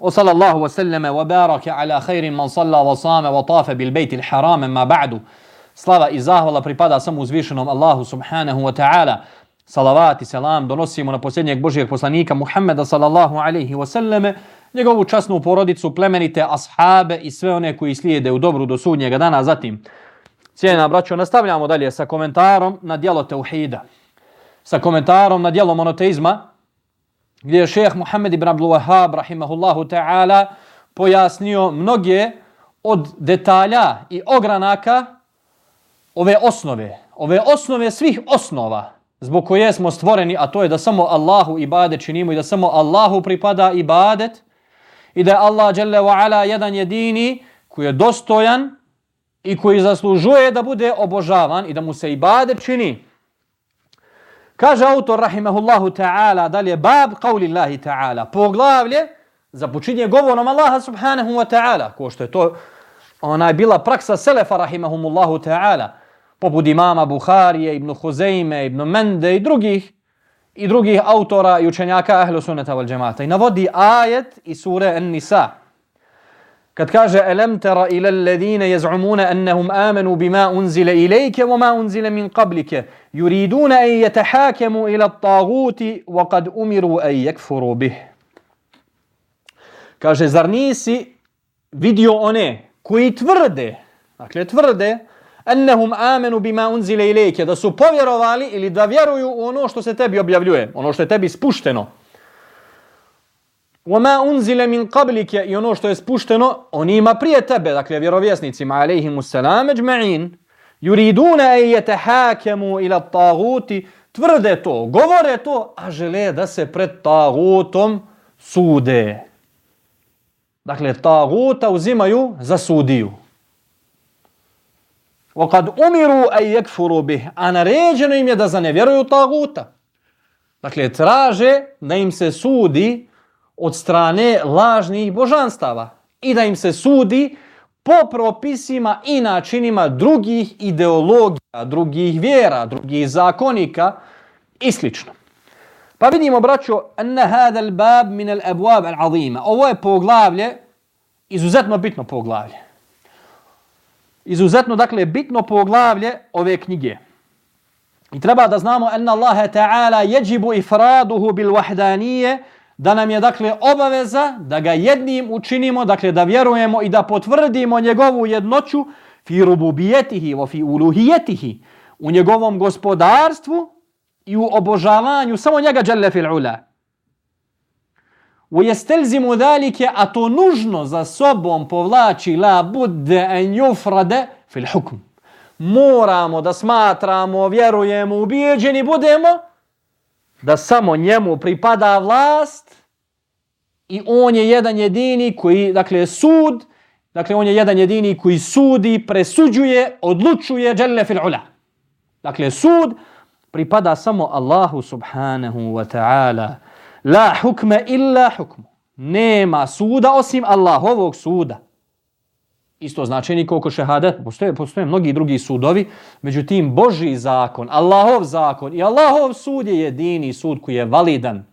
وصلى الله وسلم وبارك على خير من صلى وصام وطاف بالبيت الحرام ما بعد Slava i zahvala pripada samo uzvišenom Allahu subhanahu wa ta'ala. Salavat i selam donosimo na posljednjeg Božijeg poslanika Muhammeda sallallahu alaihi wa sallame, njegovu časnu porodicu, plemenite ashabe i sve one koji slijede u dobru do sudnjega dana. Zatim, cijena braćo, nastavljamo dalje sa komentarom na dijelo Teuhida. Sa komentarom na dijelo monoteizma, gdje je šeheh Muhammed ibn Abdul Wahab, rahimahullahu ta'ala, pojasnio mnoge od detalja i ogranaka ove osnove, ove osnove svih osnova zbog koje smo stvoreni, a to je da samo Allahu ibadet činimo i da samo Allahu pripada ibadet i da je Allah dželle ve ala jedan jedini koji je dostojan i koji zaslužuje da bude obožavan i da mu se ibadet čini. Kaže autor rahimahullahu ta'ala dalje bab qaulillahi ta'ala poglavlje za počinje govorom Allaha subhanahu wa ta'ala ko što je to ona je bila praksa selefa rahimahumullahu ta'ala poput imama Buharije, ibn Huzeyme, ibn Mende i drugih i drugih autora i učenjaka ahlu sunnata wal džemata. I navodi ajet iz sure An-Nisa. Kad kaže Alam tara ila alladhina yaz'umuna annahum amanu bima unzila ilayka wama unzila min qablika yuriduna an yatahakamu ila at-taghuti wa qad umiru an yakfuru bih. Kaže zar nisi vidio one koji tvrde, dakle tvrde annahum amanu bima unzila ilayka da su povjerovali ili da vjeruju u ono što se tebi objavljuje, ono što je tebi spušteno. وَمَا أُنْزِلَ مِنْ قَبْلِكَ I ono što je spušteno onima prije tebe, dakle vjerovjesnicima, alaihimu salam, اجمعين يُرِيدُونَ أَنْ يَتَحَاكَمُوا إِلَى الطَّاغُوتِ Tvrde to, govore to, a žele da se pred tagutom sude. Dakle, taguta uzimaju za sudiju. وَقَدْ أُمِرُوا أَنْ يَكْفُرُوا بِهِ A naređeno im je da zanevjeruju taguta. Dakle, traže da im se sudi od strane lažnih božanstava i da im se sudi po propisima i načinima drugih ideologija, drugih vjera, drugih zakonika i slično. Pa vidimo, braćo, enne hada al-bab min al-abwab al-azima. Ovo je poglavlje, izuzetno bitno poglavlje. Izuzetno, dakle, bitno poglavlje ove knjige. I treba da znamo enne Allahe ta'ala jeđibu ifraduhu bil wahdanije, da nam je dakle obaveza da ga jednim učinimo, dakle da vjerujemo i da potvrdimo njegovu jednoću fi rububijetihi wa fi uluhijetihi u njegovom gospodarstvu i u obožavanju samo njega dželle fil ula. U jestelzimu dalike, a to nužno za sobom povlači la budde en jufrade fil hukm. Moramo da smatramo, vjerujemo, ubijeđeni budemo, da samo njemu pripada vlast i on je jedan jedini koji, dakle, sud, dakle, on je jedan jedini koji sudi, presuđuje, odlučuje, dželle fil ula. Dakle, sud pripada samo Allahu subhanahu wa ta'ala. La hukme illa hukmu. Nema suda osim Allahovog suda. Isto značenje koliko šehadet, postoje, postoje mnogi drugi sudovi, međutim Boži zakon, Allahov zakon i Allahov sud je jedini sud koji je validan.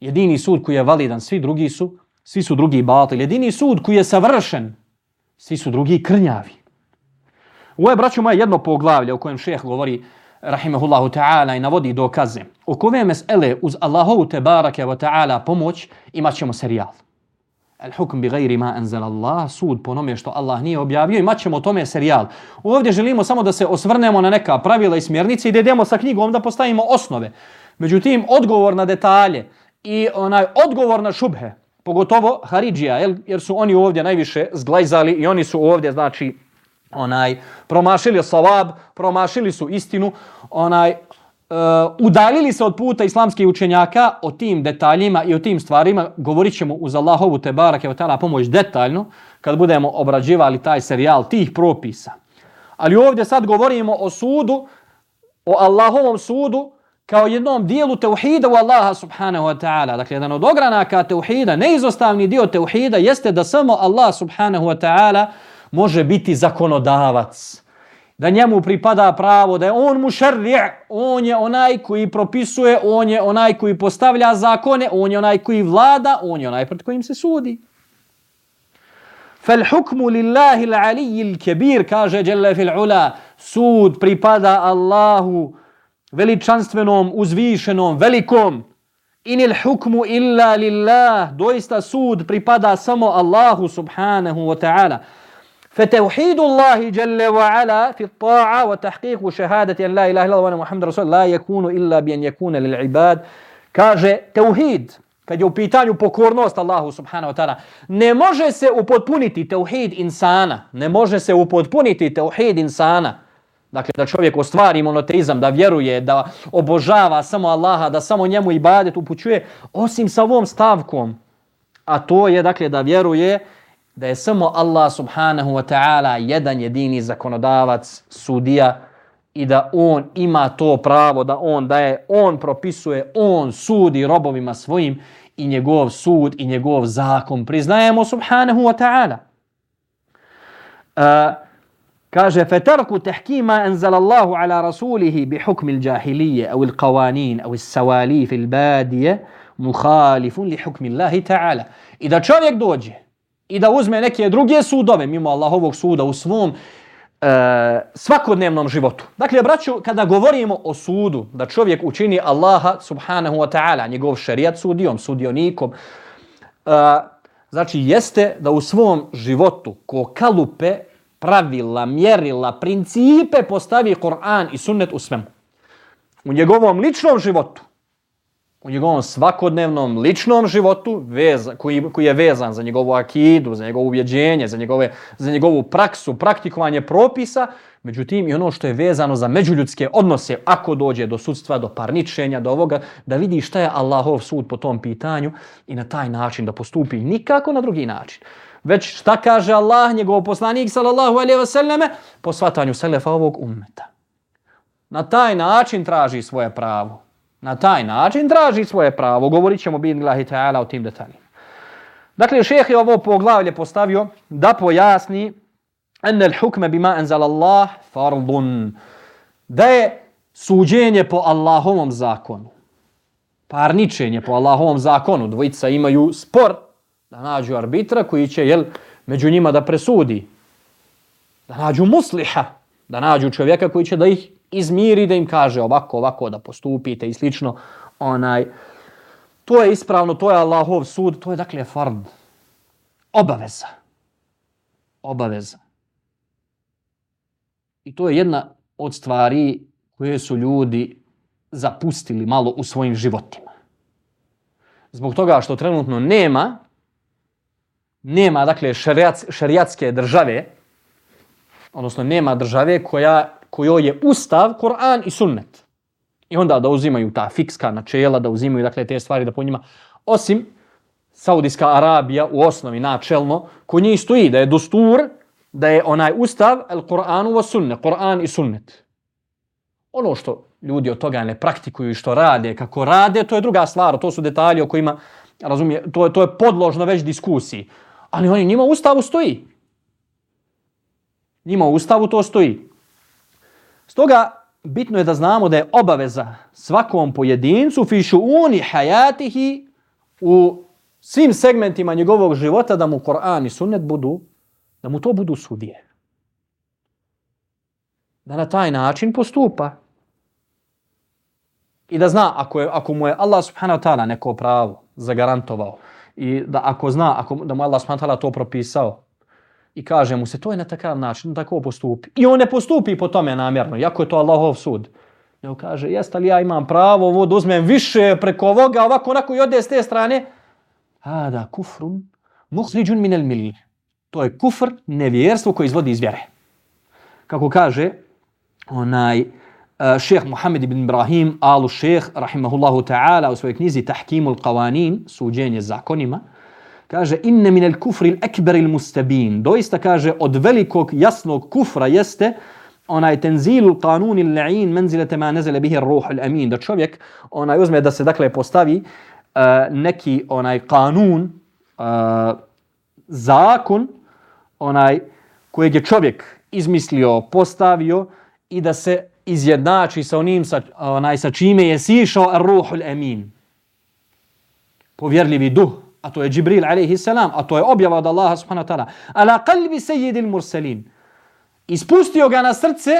Jedini sud koji je validan, svi drugi su, svi su drugi batil. Jedini sud koji je savršen, svi su drugi krnjavi. Ovo je, braću moje, jedno poglavlje u kojem šeh govori, rahimahullahu ta'ala, i navodi dokaze. U kove mesele uz Allahovu tebarake wa ta'ala pomoć imat ćemo serijal. Al hukm bi gajri ma anzal Allah, sud po nome što Allah nije objavio, i maćemo ćemo tome serijal. Ovdje želimo samo da se osvrnemo na neka pravila i smjernice i da idemo sa knjigom da postavimo osnove. Međutim, odgovor na detalje i onaj odgovor na šubhe, pogotovo Haridžija, jer su oni ovdje najviše zglajzali i oni su ovdje, znači, onaj promašili savab, promašili su istinu, onaj Eh, udaljili se od puta islamskih učenjaka o tim detaljima i o tim stvarima, govorit ćemo uz Allahovu te barake ta'ala tala pomoć detaljno kad budemo obrađivali taj serijal tih propisa. Ali ovdje sad govorimo o sudu, o Allahovom sudu, kao jednom dijelu teuhida u Allaha subhanahu wa ta'ala. Dakle, jedan od ogranaka teuhida, neizostavni dio teuhida, jeste da samo Allah subhanahu wa ta'ala može biti zakonodavac. Da njemu pripada pravo, da je on mu on je onaj koji propisuje, on je onaj koji postavlja zakone, on je onaj koji vlada, on je onaj pred kojim se sudi. Fal hukmu lillahi l'aliji l'kebir, kaže Jelle fil'ula, sud pripada Allahu, veličanstvenom, uzvišenom, velikom. Inil hukmu illa lillah. Doista sud pripada samo Allahu subhanahu wa ta'ala. فتوحيد الله جل وعلا في الطاعة وتحقيق شهادة أن لا إله إلا الله وأن محمد رسول الله لا يكون إلا بأن يكون للعباد كاجة توحيد kad je u pitanju pokornost Allahu subhanahu wa ta'ala, ne može se upotpuniti teuhid insana, ne može se upotpuniti teuhid insana, Dakle, da čovjek ostvari monoteizam, da vjeruje, da obožava samo Allaha, da samo njemu ibadet upućuje, osim sa ovom stavkom. A to je, dakle, da vjeruje da je samo Allah subhanahu wa ta'ala jedan jedini zakonodavac, sudija i da on ima to pravo, da on daje, on propisuje, on sudi robovima svojim i njegov sud i njegov zakon. Priznajemo subhanahu wa ta'ala. Uh, Kaže, fetarku tahkima anzal Allahu ala rasulihi bi hukmi l'đahilije, au aw au l'savalif, il-badije, mukhalifun li hukmi Allahi ta'ala. I da čovjek dođe i da uzme neke druge sudove mimo Allahovog suda u svom e, svakodnevnom životu. Dakle, braću, kada govorimo o sudu, da čovjek učini Allaha subhanahu wa ta'ala, njegov šerijat sudijom, sudionikom, e, znači jeste da u svom životu ko kalupe pravila, mjerila, principe postavi Kur'an i sunnet u svemu. U njegovom ličnom životu, u njegovom svakodnevnom ličnom životu, veza, koji, koji je vezan za njegovu akidu, za njegovo ubjeđenje, za, njegove, za njegovu praksu, praktikovanje propisa, međutim i ono što je vezano za međuljudske odnose, ako dođe do sudstva, do parničenja, do ovoga, da vidi šta je Allahov sud po tom pitanju i na taj način da postupi nikako na drugi način već šta kaže Allah, njegov poslanik sallallahu alejhi ve selleme po svatanju selefa ovog ummeta. Na taj način traži svoje pravo. Na taj način traži svoje pravo. Govorit ćemo bin Allahi ta'ala o tim detaljima. Dakle, šeheh je ovo poglavlje postavio da pojasni enne l'hukme bima enzal Allah fardun. Da je suđenje po Allahovom zakonu. Parničenje po Allahovom zakonu. Dvojica imaju spor da nađu arbitra koji će jel, među njima da presudi. Da nađu musliha, da nađu čovjeka koji će da ih izmiri, da im kaže ovako, ovako da postupite i slično. Onaj, to je ispravno, to je Allahov sud, to je dakle fard. Obaveza. Obaveza. I to je jedna od stvari koje su ljudi zapustili malo u svojim životima. Zbog toga što trenutno nema nema dakle šerijatske države, odnosno nema države koja, kojoj je ustav, Koran i sunnet. I onda da uzimaju ta fikska načela, da uzimaju dakle te stvari da po njima, osim Saudijska Arabija u osnovi načelno, ko njih stoji da je dostur, da je onaj ustav, el Koranu wa sunne, Koran i sunnet. Ono što ljudi od toga ne praktikuju i što rade, kako rade, to je druga stvar, to su detalji o kojima, razumije, to je, to je podložno već diskusiji ali oni njima u ustavu stoji. Njima u ustavu to stoji. Stoga bitno je da znamo da je obaveza svakom pojedincu fišu uni hayatihi u svim segmentima njegovog života da mu Koran i sunnet budu, da mu to budu sudije. Da na taj način postupa. I da zna ako, je, ako mu je Allah subhanahu wa ta'ala neko pravo zagarantovao, i da ako zna, ako, da mu Allah subhanahu wa ta'ala to propisao i kaže mu se to je na takav način, tako postupi. I on ne postupi po tome namjerno, jako je to Allahov sud. Nego kaže, jeste li ja imam pravo ovo da uzmem više preko ovoga, ovako onako i ode s te strane? A da, kufrun, muhriđun minel mil. To je kufr, nevjerstvo koje izvodi iz vjere. Kako kaže, onaj, eh, uh, šeheh Muhammed ibn Ibrahim, alu šeheh, rahimahullahu ta'ala, u svojoj knjizi Tahkimul Qawanin, suđenje zakonima, kaže inne minel kufri ekberil mustabin. Doista kaže od velikog jasnog kufra jeste onaj tenzilu kanuni la'in menzilete ma nezele bihi ruhul amin. Da čovjek onaj uzme da se dakle postavi uh, neki onaj kanun, uh, zakon, onaj kojeg je čovjek izmislio, postavio i da se izjednači sa onim sa, onaj, sa čime je sišao ruhul amin. Povjerljivi duh, a to je Džibril alaihi salam, a to je objava od Allaha subhanahu wa ta'ala. Ala kalbi sejidil mursalin. Ispustio ga na srce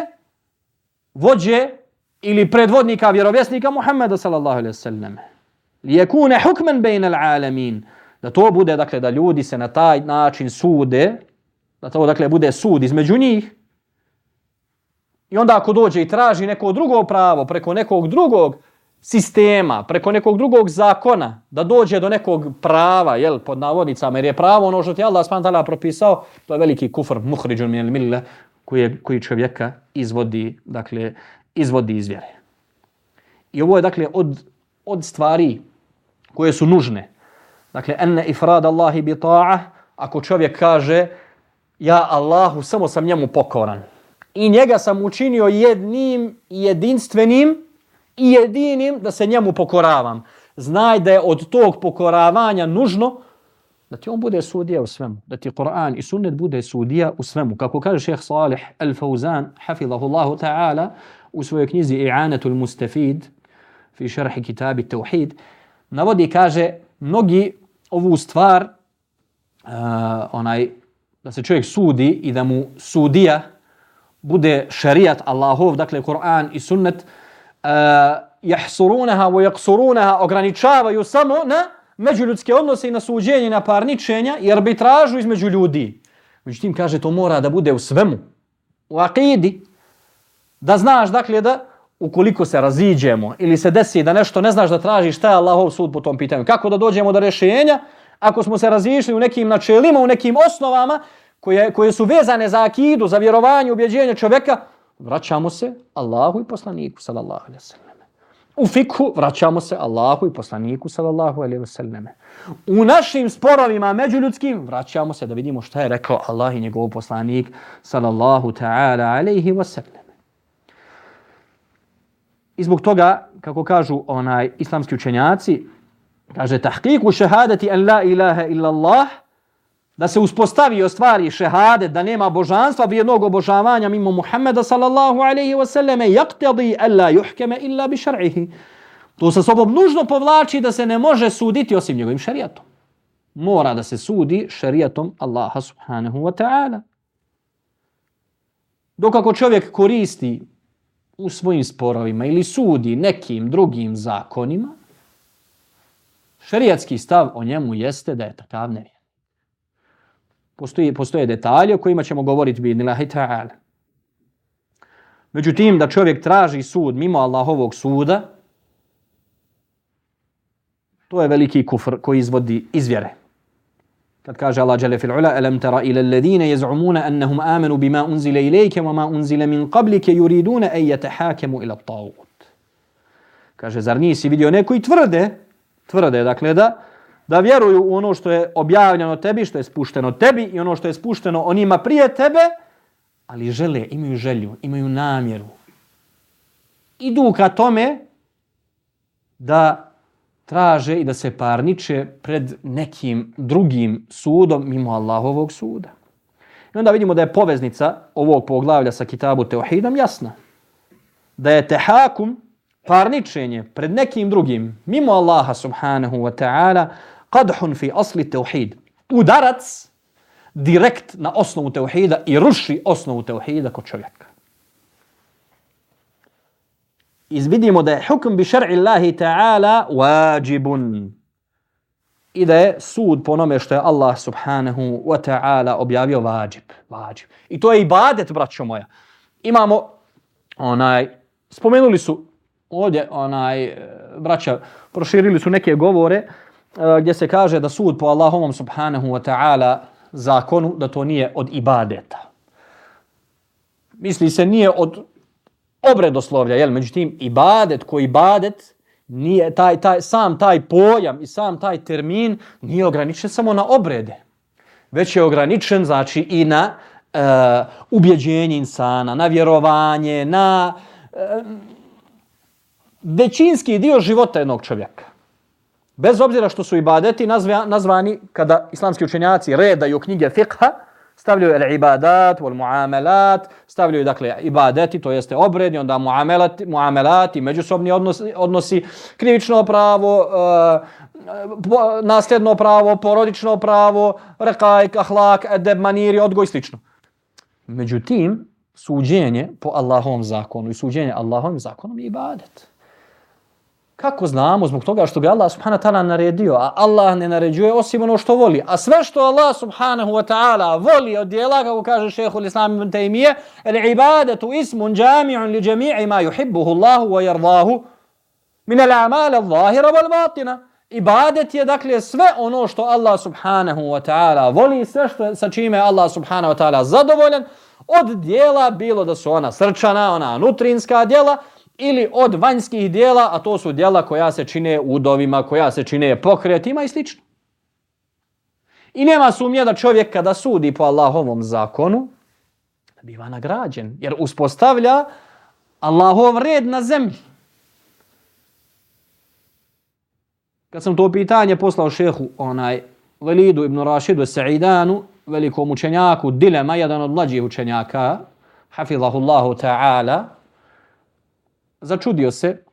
vođe ili predvodnika vjerovjesnika Muhammeda sallallahu alaihi sallam. Lijekune hukmen bejn alamin. Da to bude, dakle, da ljudi se na taj način sude, da to, dakle, bude sud između njih. I onda ako dođe i traži neko drugo pravo preko nekog drugog sistema, preko nekog drugog zakona, da dođe do nekog prava, jel, pod navodnicama, jer je pravo ono što ti Allah s.w.t. propisao, to je veliki kufr, muhriđun min mille, koji, koji čovjeka izvodi, dakle, izvodi iz vjere. I ovo je, dakle, od, od stvari koje su nužne. Dakle, enne ifrad Allahi bi ta'a, ako čovjek kaže, ja Allahu samo sam njemu pokoran. I njega sam učinio jednim, jedinstvenim, i jedinim da se njemu pokoravam. Znaj da je od tog pokoravanja nužno da ti on bude sudija u svemu. Da ti Kur'an i sunnet bude sudija u svemu. Kako kaže šeheh Salih al-Fawzan, hafidhahullahu ta'ala, u svojoj knjizi I'anatul Mustafid, fi šerhi kitabi Tauhid, navodi kaže, mnogi ovu stvar, uh, onaj, da se čovjek sudi i da mu sudija bude šarijat Allahov, dakle Kur'an i sunnet, uh, Eh, jahsurunaha wa yaqsurunaha ograničavaju samo na međuljudske odnose i na suđenje na parničenja i arbitražu između ljudi. Međutim, kaže, to mora da bude u svemu. U akidi. Da znaš, dakle, da ukoliko se raziđemo ili se desi da nešto ne znaš da tražiš šta je Allahov sud po tom pitanju. Kako da dođemo do rešenja ako smo se razišli u nekim načelima, u nekim osnovama koje, koje su vezane za akidu, za vjerovanje, ubjeđenje čovjeka, vraćamo se Allahu i poslaniku sallallahu alejhi ve selleme. U fikhu vraćamo se Allahu i poslaniku sallallahu alejhi ve selleme. U našim sporovima međuljudskim vraćamo se da vidimo šta je rekao Allah i njegov poslanik sallallahu ta'ala alejhi ve selleme. I zbog toga, kako kažu onaj islamski učenjaci, kaže tahqiqu shahadati an la ilaha illa Allah, da se uspostavi i ostvari šehade, da nema božanstva vrijednog obožavanja mimo Muhammeda sallallahu alaihi wasallam yaqtadi alla yuhkeme illa bi šar'ihi. To sa sobom nužno povlači da se ne može suditi osim njegovim šarijatom. Mora da se sudi šarijatom Allaha subhanahu wa ta'ala. Dok ako čovjek koristi u svojim sporovima ili sudi nekim drugim zakonima, šarijatski stav o njemu jeste da je takav nevjer postoje, postoje detalje o kojima ćemo govoriti bi nilahi ta'ala. Međutim, da čovjek traži sud mimo Allahovog suda, to je veliki kufr koji izvodi izvjere. Kad kaže Allah jale fil ula, alam tara ila alladhina yaz'umuna annahum amanu bima unzila ilayka wa ma unzila min qablika yuriduna an yatahakamu ila at-taghut. Kaže zar nisi vidio neko i tvrde, tvrde dakle da da vjeruju u ono što je objavljeno tebi, što je spušteno tebi i ono što je spušteno onima prije tebe, ali žele, imaju želju, imaju namjeru. Idu ka tome da traže i da se parniče pred nekim drugim sudom mimo Allahovog suda. I onda vidimo da je poveznica ovog poglavlja sa kitabu Teohidom jasna. Da je tehakum, parničenje pred nekim drugim, mimo Allaha subhanahu wa ta'ala, qadhun fi asli tauhid. Udarac direkt na osnovu tauhida i ruši osnovu tauhida kod čovjeka. Izvidimo da je hukm bi šar'i Allahi ta'ala wajibun. I da je sud po onome što je Allah subhanahu wa ta'ala objavio vađib. vađib. I to je ibadet, braćo moja. Imamo onaj, spomenuli su ovdje, onaj, braća, proširili su neke govore, uh, E, gdje se kaže da sud po Allahovom subhanahu wa ta'ala zakonu, da to nije od ibadeta. Misli se nije od obredoslovlja, jel? Međutim, ibadet koji ibadet, nije taj, taj, sam taj pojam i sam taj termin nije ograničen samo na obrede, već je ograničen znači i na uh, ubjeđenje insana, na vjerovanje, na e, većinski dio života jednog čovjeka. Bez obzira što su ibadeti nazva, nazvani kada islamski učenjaci redaju knjige fiqha, stavljaju el ibadat, wal muamelat, stavljaju dakle ibadeti, to jeste obredi, onda muamelati, muamelati, međusobni odnosi, odnosi krivično pravo, uh, nasljedno pravo, porodično pravo, rekajk, ahlak, edeb, maniri, odgoj, slično. Međutim, suđenje po Allahovom zakonu i suđenje Allahovim zakonom je ibadet. Kako znamo? Zbog toga što ga Allah subhanahu wa ta'ala naredio, a Allah ne naređuje osim ono što voli. A sve što Allah subhanahu wa ta'ala voli od dijela, kako kaže šehhul islam ibn Taymiye, el ibadetu ismun džami'un li džami'i ma yuhibbuhu Allahu wa yardahu min al a'mal al zahira wal batina. Ibadet je dakle sve ono što Allah subhanahu wa ta'ala voli, sve što, sa čime Allah subhanahu wa ta'ala zadovoljan, od dijela, bilo da su ona srčana, ona nutrinska dijela, ili od vanjskih dijela, a to su dijela koja se čine udovima, koja se čine pokretima i slično. I nema sumnje da čovjek kada sudi po Allahovom zakonu, biva nagrađen, jer uspostavlja Allahov red na zemlji. Kad sam to pitanje poslao šehu, onaj, Velidu ibn Rašidu Sa'idanu, velikom učenjaku, dilema, jedan od mlađih učenjaka, hafizahullahu ta'ala, začudio se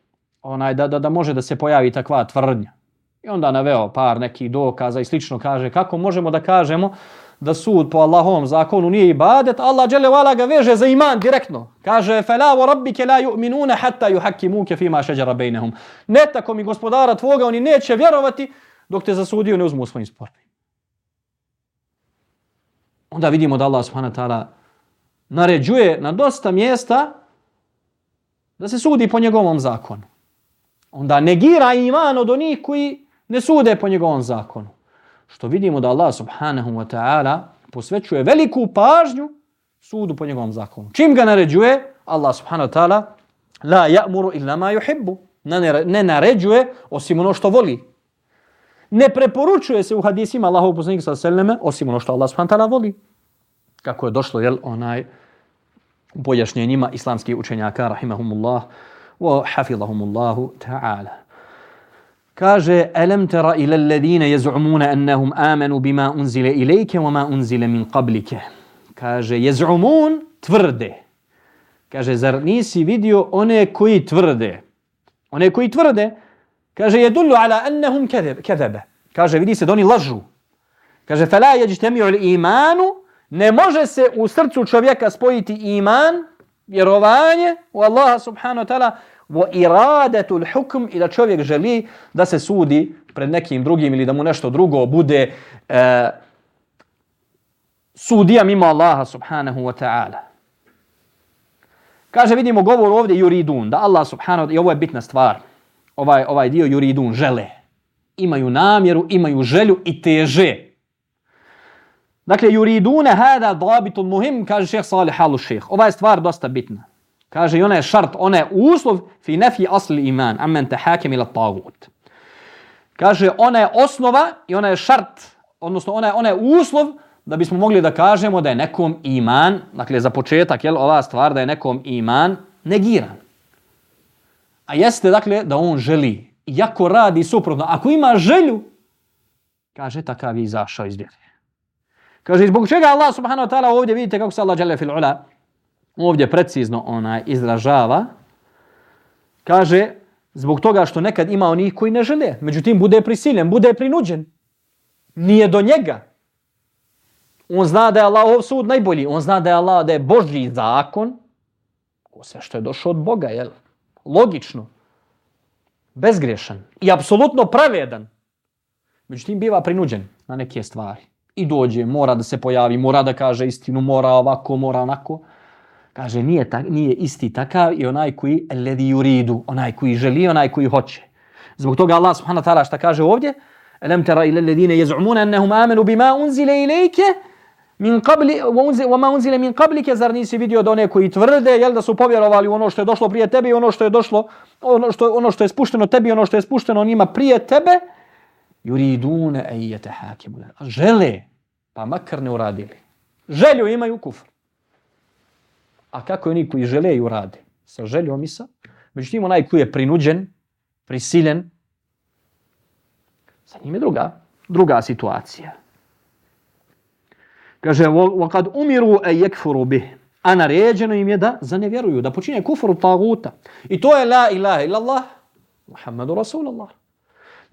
onaj da, da, da može da se pojavi takva tvrdnja. I onda naveo par nekih dokaza i slično kaže kako možemo da kažemo da sud po Allahovom zakonu nije ibadet, Allah dželle vala ga veže za iman direktno. Kaže fala wa rabbike la yu'minuna hatta yuhakkimuka fima shajara bainahum. Ne tako mi gospodara tvoga oni neće vjerovati dok te zasudio ne uzmu u svojim sportima. Onda vidimo da Allah subhanahu wa ta'ala naređuje na dosta mjesta da se sudi po njegovom zakonu. Onda negira iman od onih koji ne sude po njegovom zakonu. Što vidimo da Allah subhanahu wa ta'ala posvećuje veliku pažnju sudu po njegovom zakonu. Čim ga naređuje, Allah subhanahu wa ta'ala la ya'muru illa ma yuhibbu. Ne naređuje osim ono što voli. Ne preporučuje se u hadisima Allahov poslanika sallallahu alejhi ve selleme osim ono što Allah subhanahu wa ta'ala voli. Kako je došlo jel onaj pojašnjenjima islamskih učenjaka, rahimahumullah, wa hafidhahumullahu ta'ala. Kaže, elem tera ila alladhina jez'umuna annahum amanu bima unzile ilayka wa ma unzile min qablike. Kaže, jez'umun tvrde. Kaže, zar nisi vidio one koji tvrde? One koji tvrde, kaže, jedullu ala annahum kadhaba. Kaže, vidi se da oni lažu. Kaže, fala yajtami'u al-imanu Ne može se u srcu čovjeka spojiti iman, vjerovanje u Allaha subhanahu wa ta'ala, wa iradetul hukm i da čovjek želi da se sudi pred nekim drugim ili da mu nešto drugo bude e, sudija mimo Allaha subhanahu wa ta'ala. Kaže, vidimo govor ovdje juridun, da Allah subhanahu wa ta'ala, i ovo je bitna stvar, ovaj, ovaj dio juridun, žele. Imaju namjeru, imaju želju i teže. Dakle, yuridune hada dabitun muhim, kaže šeheh Salih Alu šeheh. Ova je stvar dosta bitna. Kaže, i ona je šart, ona je uslov fi nefi asli iman, amen te hakem ila tagut. Kaže, ona je osnova i ona je šart, odnosno ona je, ona je uslov da bismo mogli da kažemo da je nekom iman, dakle, za početak, jel, ova stvar da je nekom iman negiran. A jeste, dakle, da on želi, iako radi suprotno, ako ima želju, kaže, takav je izašao iz vjere. Kaže, zbog čega Allah subhanahu wa ta'ala ovdje, vidite kako se Allah dželle fil ula, ovdje precizno onaj izražava, kaže, zbog toga što nekad ima onih koji ne žele, međutim, bude prisiljen, bude prinuđen. Nije do njega. On zna da je Allahov sud najbolji, on zna da je Allah, da je Božji zakon, ko sve što je došao od Boga, jel? Logično. Bezgrešan i apsolutno pravedan. Međutim, biva prinuđen na neke stvari i dođe, mora da se pojavi, mora da kaže istinu, mora ovako, mora onako. Kaže, nije, ta, nije isti takav i onaj koji ledi juridu, onaj koji želi, onaj koji hoće. Zbog toga Allah subhanahu wa ta'ala šta kaže ovdje? Alam tara ila alladhina yaz'umuna annahum amanu bima unzila ilayka min qabli wa ma unzila min qablika zar nisi vidio da one koji tvrde jel da su povjerovali u ono što je došlo prije tebe i ono što je došlo ono što ono što je spušteno tebi ono što je spušteno njima prije tebe yuriduna an yatahakimu žele pa makar ne uradili želju imaju kufr a kako oni koji žele i urade sa željom i sa međutim onaj koji je prinuđen prisiljen sa njim je druga druga situacija Kaže, وَقَدْ umiru e yekfuru bih. A naređeno im je da zanevjeruju, da počinje kufru taguta. I to je la ilaha illallah, Muhammedu Rasulullah.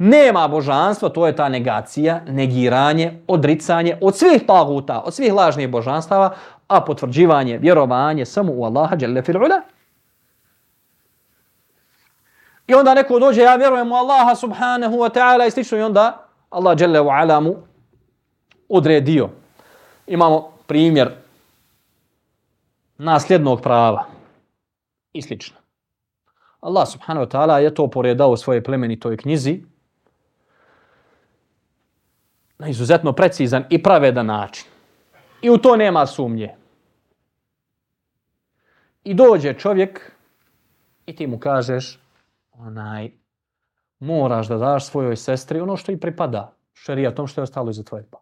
Nema božanstva, to je ta negacija, negiranje, odricanje od svih taguta, od svih lažnih božanstava, a potvrđivanje, vjerovanje samo u Allaha dželle fil ula. I onda neko dođe, ja vjerujem u Allaha subhanahu wa ta'ala i slično i onda Allah dželle ve ala mu odredio imamo primjer nasljednog prava i slično. Allah subhanahu wa ta'ala je to poredao u svojoj plemenitoj knjizi na izuzetno precizan i pravedan način. I u to nema sumnje. I dođe čovjek i ti mu kažeš onaj moraš da daš svojoj sestri ono što i pripada šerijatom što je ostalo iza tvoje pa.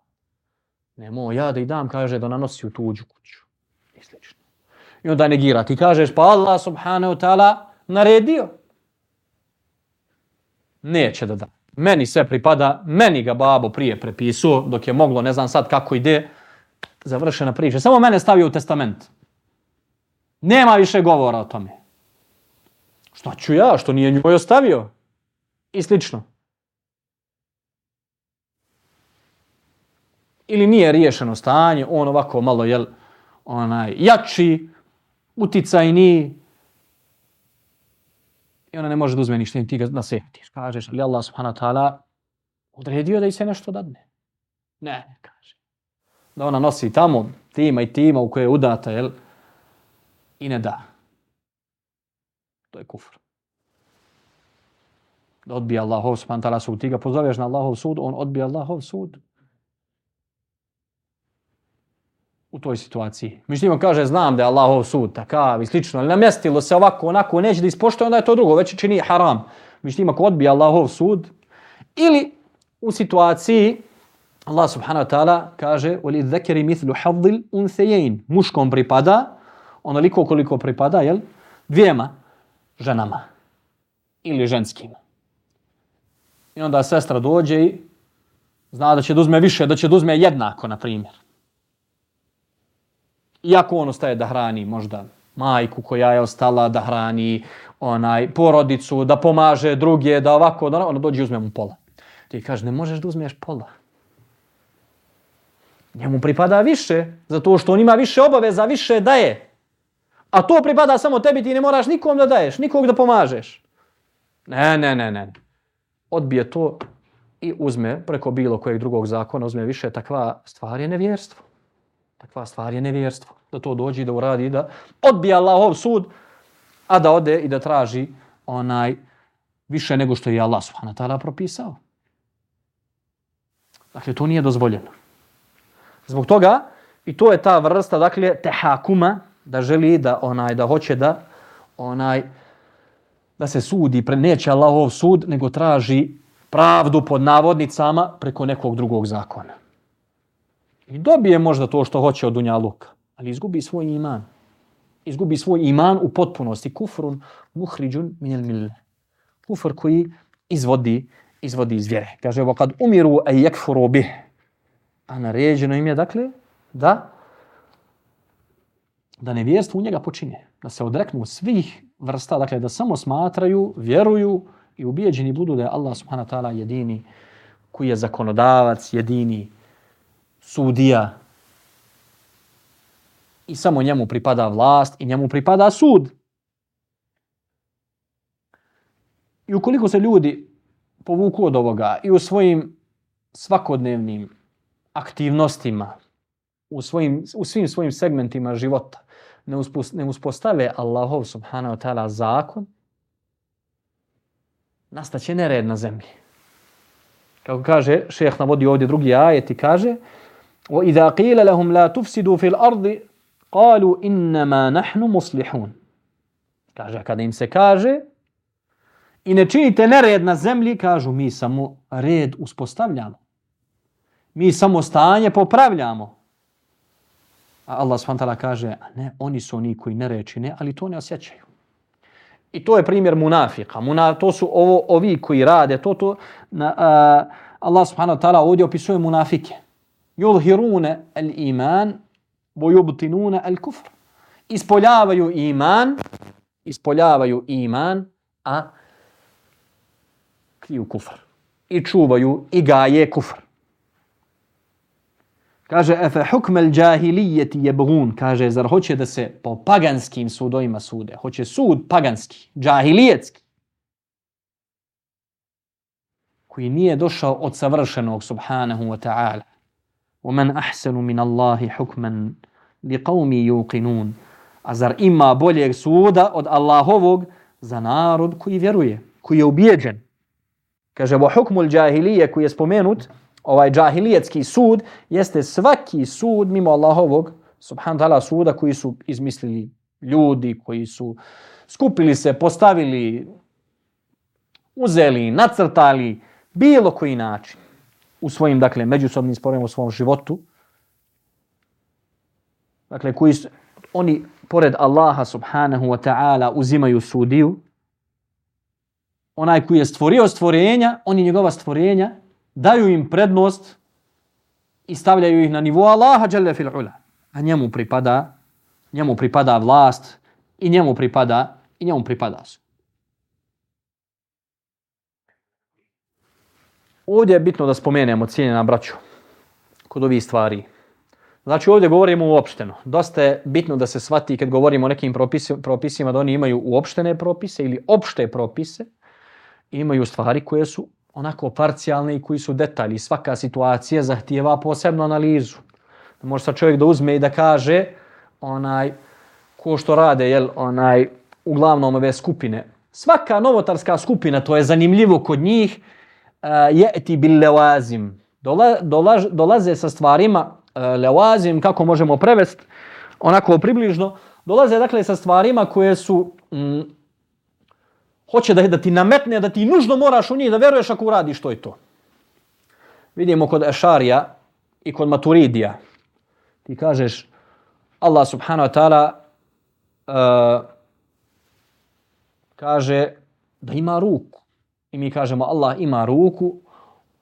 Nemo ja da i dam, kaže, da nanosi u tuđu kuću. I slično. I onda negira. Ti kažeš, pa Allah subhanahu ta'ala naredio. Neće da da. Meni sve pripada, meni ga babo prije prepisuo, dok je moglo, ne znam sad kako ide, završena priča. Samo mene stavio u testament. Nema više govora o tome. Šta ću ja, što nije njoj ostavio? I slično. ili nije riješeno stanje, on ovako malo jel, onaj, jači, uticajni, i ona ne može da uzme ništa, ti ga nasjetiš. Kažeš, ali Allah subhanahu ta'ala odredio da i se nešto dadne. Ne, kaže. Da ona nosi tamo tima i tima u koje je udata, jel? I ne da. To je kufr. Da odbija Allahov subhanahu ta'ala sud. Ti ga pozoveš na Allahov sud, on odbija Allahov sud. u toj situaciji. Međutim, on kaže, znam da je Allahov sud takav i slično, ali namjestilo se ovako, onako, neće da ispoštuje, onda je to drugo, već čini haram. Međutim, ako odbije Allahov sud, ili u situaciji, Allah subhanahu wa ta'ala kaže, وَلِذْ ذَكَرِ مِثْلُ حَظِّ الْأُنْثَيَيْنِ Muškom pripada, onoliko koliko pripada, jel? Dvijema ženama ili ženskim. I onda sestra dođe i zna da će da uzme više, da će da uzme jednako, na primjer. Iako on ostaje da hrani možda majku koja je ostala da hrani onaj porodicu, da pomaže druge, da ovako, da ono, ono dođe i uzme mu pola. Ti kaže, ne možeš da uzmeš pola. Njemu pripada više, zato što on ima više obaveza, više daje. A to pripada samo tebi, ti ne moraš nikom da daješ, nikog da pomažeš. Ne, ne, ne, ne. Odbije to i uzme preko bilo kojeg drugog zakona, uzme više, takva stvar je nevjerstvo. Takva stvar je nevjerstvo. Da to dođe i da uradi, da odbija Allahov sud, a da ode i da traži onaj više nego što je Allah subhanahu ta'ala propisao. Dakle, to nije dozvoljeno. Zbog toga, i to je ta vrsta, dakle, tehakuma, da želi da onaj, da hoće da onaj, da se sudi, pre neće Allahov sud, nego traži pravdu pod navodnicama preko nekog drugog zakona. I dobije možda to što hoće od Dunja Luka, ali izgubi svoj iman. Izgubi svoj iman u potpunosti. Kufrun muhriđun minel mille. Kufr koji izvodi, izvodi iz vjere. Kaže, ovo kad umiru a jekfuru bih. A naređeno im je, dakle, da da nevjerstvo u njega počinje. Da se odreknu svih vrsta, dakle, da samo smatraju, vjeruju i ubijeđeni budu da je Allah subhanahu wa ta'ala jedini koji je zakonodavac, jedini sudija i samo njemu pripada vlast i njemu pripada sud. I ukoliko se ljudi povuku od ovoga i u svojim svakodnevnim aktivnostima, u, svojim, u svim svojim segmentima života, ne, uspust, ne uspostave Allahov subhanahu wa ta'ala zakon, nastaće nered na zemlji. Kako kaže, šeheh navodi ovdje drugi ajet i kaže, وإذا قيل لهم لا تفسدوا في الأرض قالوا إنما نحن مصلحون kaže kada im se kaže i ne činite nered na zemlji kažu mi samo red uspostavljamo mi samo stanje popravljamo a Allah subhanahu kaže a ne oni su oni koji ne reči ne ali to ne osjećaju I to je primjer munafika. Muna, to su ovo, ovi koji rade. To, to, na, uh, Allah subhanahu wa ta'ala ovdje opisuje munafike. Yulhirune al iman, wa yubtinuna al kufr. Ispoljavaju iman, ispoljavaju iman, a kriju kufr. I čuvaju i gaje kufr. Kaže, efe hukmel al-jahiliyyati yabghun Kaže, zar hoće da se po paganskim sudovima sude? Hoće sud paganski, džahilijetski. Koji nije došao od savršenog, subhanahu wa ta'ala. ومن أحسن من الله حكما لقوم يوقنون A zar ima boljeg suda od Allahovog za narod koji vjeruje, koji je ubijeđen? Kaže, bo hukmul džahilije koji je spomenut, ovaj džahilijetski sud, jeste svaki sud mimo Allahovog, subhanu ta'ala, suda koji su izmislili ljudi, koji su skupili se, postavili, uzeli, nacrtali, bilo koji način u svojim, dakle, međusobnim sporovima u svom životu. Dakle, koji su, oni, pored Allaha subhanahu wa ta'ala, uzimaju sudiju. Onaj koji je stvorio stvorenja, oni njegova stvorenja, daju im prednost i stavljaju ih na nivo Allaha dželle fil ula. A njemu pripada, njemu pripada vlast i njemu pripada i njemu pripada su. Ovdje je bitno da spomenemo cijenjena braću kod ovih stvari. Znači ovdje govorimo uopšteno. Dosta je bitno da se shvati kad govorimo o nekim propisima propisima da oni imaju uopštene propise ili opšte propise. Imaju stvari koje su onako parcijalne i koji su detalji. Svaka situacija zahtijeva posebnu analizu. Može sa čovjek da uzme i da kaže onaj ko što rade jel, onaj uglavnom ove skupine. Svaka novotarska skupina, to je zanimljivo kod njih, Eh, jeti bil lewazim. Dola, dolaž, dolaze sa stvarima eh, uh, lewazim, kako možemo prevesti, onako približno, dolaze dakle sa stvarima koje su mm, hoće da, da ti nametne, da ti nužno moraš u njih da veruješ ako uradiš to i to. Vidimo kod Ešarija i kod Maturidija. Ti kažeš Allah subhanahu wa ta'ala uh, kaže da ima ruku. I mi kažemo Allah ima ruku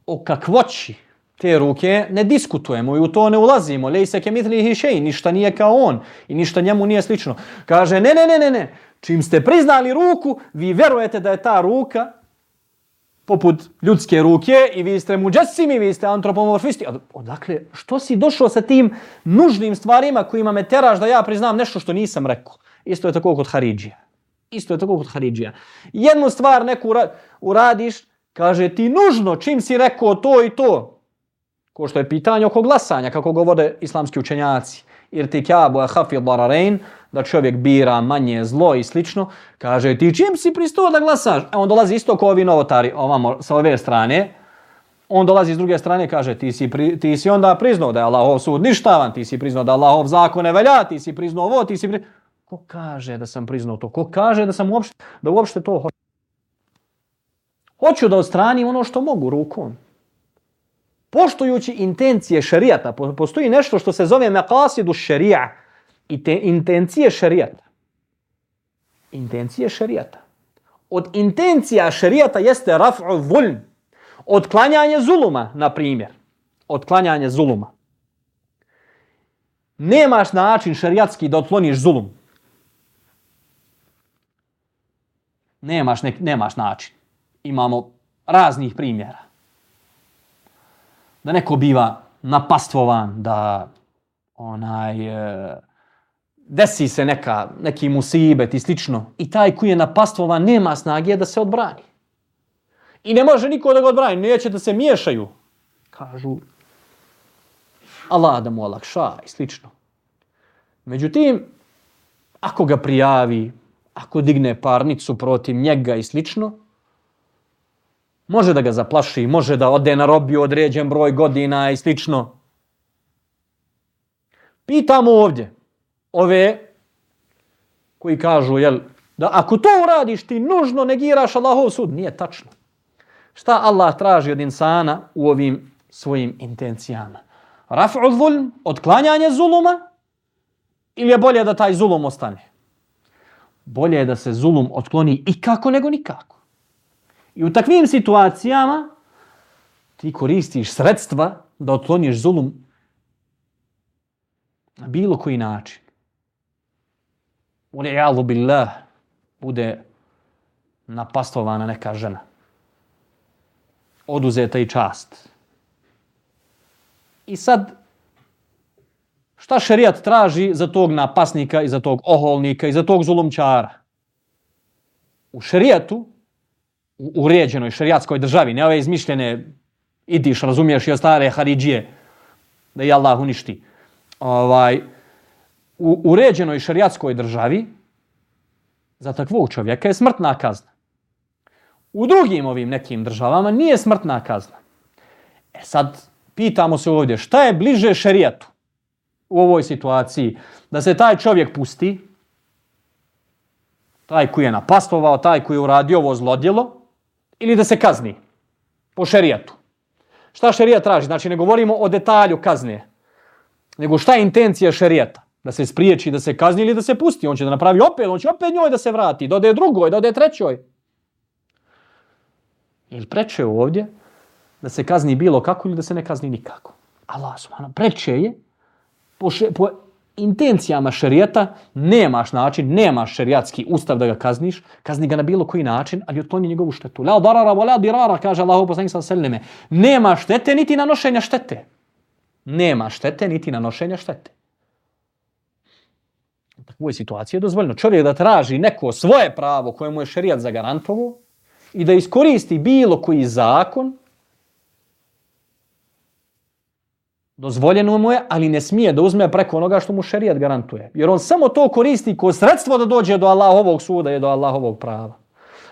o kakvoći te ruke ne diskutujemo i u to ne ulazimo. Lej se ke mitli hišej, ništa nije kao on i ništa njemu nije slično. Kaže ne, ne, ne, ne, ne. Čim ste priznali ruku, vi verujete da je ta ruka poput ljudske ruke i vi ste muđesimi, vi ste antropomorfisti. Odakle, što si došao sa tim nužnim stvarima kojima me teraš da ja priznam nešto što nisam rekao? Isto je tako kod Haridžija. Isto je tako kod Haridžija. Jednu stvar neku uradiš, kaže ti nužno čim si rekao to i to. Ko što je pitanje oko glasanja, kako govode islamski učenjaci. Irtikabu a hafid dararein, da čovjek bira manje zlo i slično, kaže ti čim si pristao da glasaš? E on dolazi isto kao ovi novotari ovamo, sa ove strane, on dolazi s druge strane kaže ti si, pri, ti si onda priznao da je Allahov sud ništavan, ti si priznao da Allahov zakon ne velja, ti si priznao ovo, ti si priznao... Ko kaže da sam priznao to? Ko kaže da sam uopšte, da uopšte to hoću? Hoću da odstranim ono što mogu rukom. Poštujući intencije šarijata, postoji nešto što se zove maqasidu šarija, i te intencije šarijata. Intencije šarijata. Od intencija šarijata jeste raf'u zulm. Otklanjanje zuluma, na primjer. Otklanjanje zuluma. Nemaš način šarijatski da otkloniš zulum. Nemaš, nek, nemaš način. Imamo raznih primjera. Da neko biva napastvovan, da onaj... E, desi se neka, neki musibet i slično, i taj koji je napastvovan nema snage da se odbrani. I ne može niko da ga odbrani, neće da se miješaju. Kažu, Allah da mu olakša i slično. Međutim, ako ga prijavi, ako digne parnicu protiv njega i slično, može da ga zaplaši, može da ode na robiju određen broj godina i slično. Pitamo ovdje ove koji kažu, jel, da ako to uradiš ti nužno negiraš Allahov sud. Nije tačno. Šta Allah traži od insana u ovim svojim intencijama? Raf'u zulm, odklanjanje zuluma ili je bolje da taj zulum ostane? Bolje je da se zulum otkloni i kako nego nikako. I u takvim situacijama ti koristiš sredstva da otkloniš zulum na bilo koji način. Uli jalu billah bude napastovana neka žena. Oduzeta i čast. I sad, šta šerijat traži za tog napasnika i za tog oholnika i za tog zulumčara? U šerijatu, u uređenoj šerijatskoj državi, ne ove izmišljene idiš, razumiješ, i ostare haridžije, da je Allah uništi. Ovaj, u uređenoj šerijatskoj državi, za takvog čovjeka je smrtna kazna. U drugim ovim nekim državama nije smrtna kazna. E sad, pitamo se ovdje, šta je bliže šerijatu u ovoj situaciji? Da se taj čovjek pusti, taj koji je napastovao, taj koji je uradio ovo zlodjelo, ili da se kazni po šerijatu? Šta šerijat traži? Znači, ne govorimo o detalju kazne, nego šta je intencija šerijata? Da se spriječi, da se kazni ili da se pusti? On će da napravi opet, on će opet njoj da se vrati, da ode drugoj, da ode trećoj. Ili preče ovdje da se kazni bilo kako ili da se ne kazni nikako? Allah subhanahu, preče je po, še, po intencijama šerijata nemaš način, nemaš šerijatski ustav da ga kazniš, kazni ga na bilo koji način, ali otkloni njegovu štetu. La darara wa la dirara, kaže Allah poslanik sa selneme. Nema štete niti nanošenja štete. Nema štete niti nanošenja štete. U takvoj situaciji je dozvoljeno čovjek da traži neko svoje pravo koje mu je šerijat zagarantovo i da iskoristi bilo koji zakon Dozvoljeno mu je, ali ne smije da uzme preko onoga što mu šerijat garantuje. Jer on samo to koristi kao sredstvo da dođe do Allahovog suda i do Allahovog prava.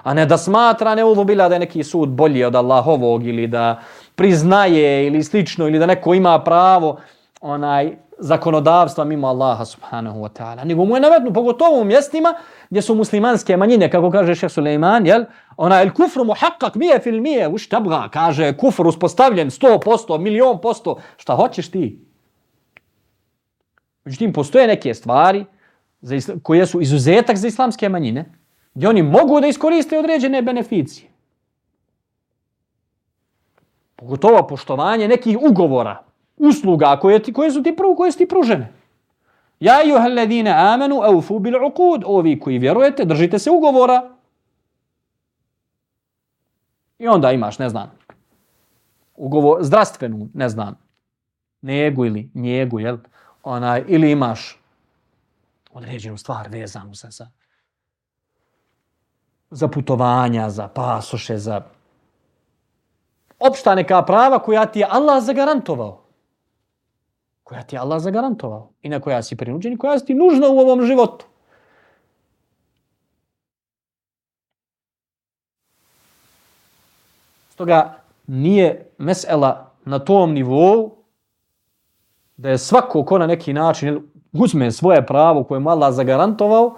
A ne da smatra ne da je neki sud bolji od Allahovog ili da priznaje ili slično ili da neko ima pravo onaj zakonodavstva mimo Allaha subhanahu wa ta'ala. Nego mu je navedno, pogotovo u mjestima gdje su muslimanske manjine, kako kaže šeh Suleiman, jel? Ona, el kufru muhakkak mije fil mije, u štabga, kaže, kufr uspostavljen 100%, milion posto, šta hoćeš ti? Međutim, postoje neke stvari za koje su izuzetak za islamske manjine, gdje oni mogu da iskoriste određene beneficije. Pogotovo poštovanje nekih ugovora, usluga koje, ti, koje su ti prvo, koje su ti pružene. Ja i ledine amenu eufu bil uqud. Ovi koji vjerujete, držite se ugovora. I onda imaš, ne znam, ugovor, zdravstvenu, ne znam, negu ili njegu, jel? Onaj, ili imaš određenu stvar vezanu za, za, za putovanja, za pasoše, za opšta neka prava koja ti je Allah zagarantovao koja ti Allah zagarantovao i na koja si prinuđen i koja si ti nužna u ovom životu. Stoga nije mesela na tom nivou da je svako ko na neki način uzme svoje pravo koje mu Allah zagarantovao,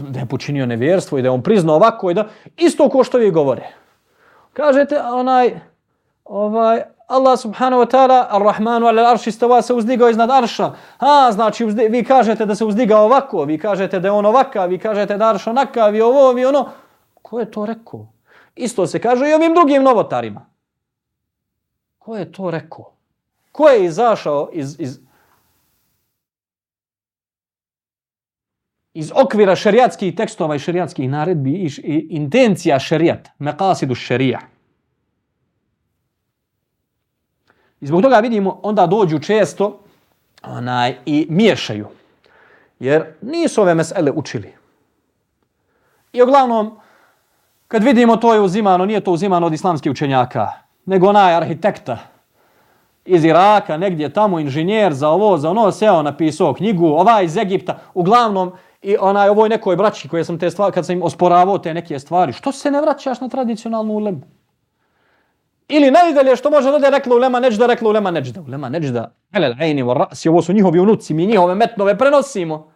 da je počinio nevjerstvo i da je on priznao ovako i da isto ko što vi govore. Kažete, onaj, ovaj, Allah subhanahu wa ta'ala, ar-Rahmanu ala arši stava se uzdigao iznad arša. Ha, znači uzdi, vi kažete da se uzdigao ovako, vi kažete da je on ovaka, vi kažete da arš onaka, vi ovo vi ono. Ko je to rekao? Isto se kaže i ovim drugim novotarima. Ko je to rekao? Ko je izašao iz, iz, iz okvira šerijatskih tekstova i šerijatskih naredbi i, i intencija šerijat, mekasidu šerijat? I zbog toga vidimo, onda dođu često onaj, i miješaju. Jer nisu ove mesele učili. I uglavnom, kad vidimo to je uzimano, nije to uzimano od islamskih učenjaka, nego onaj arhitekta iz Iraka, negdje tamo inženjer za ovo, za ono, seo napisao knjigu, ovaj iz Egipta, uglavnom, i onaj ovoj nekoj braći koje sam te stvari, kad sam im osporavao te neke stvari, što se ne vraćaš na tradicionalnu ulemu? Ili najdalje što može da rekla ulema neđda, rekla ulema neđda. Ulema neđda, ele ajni wa rasi, ovo su njihovi unuci, mi njihove metnove prenosimo.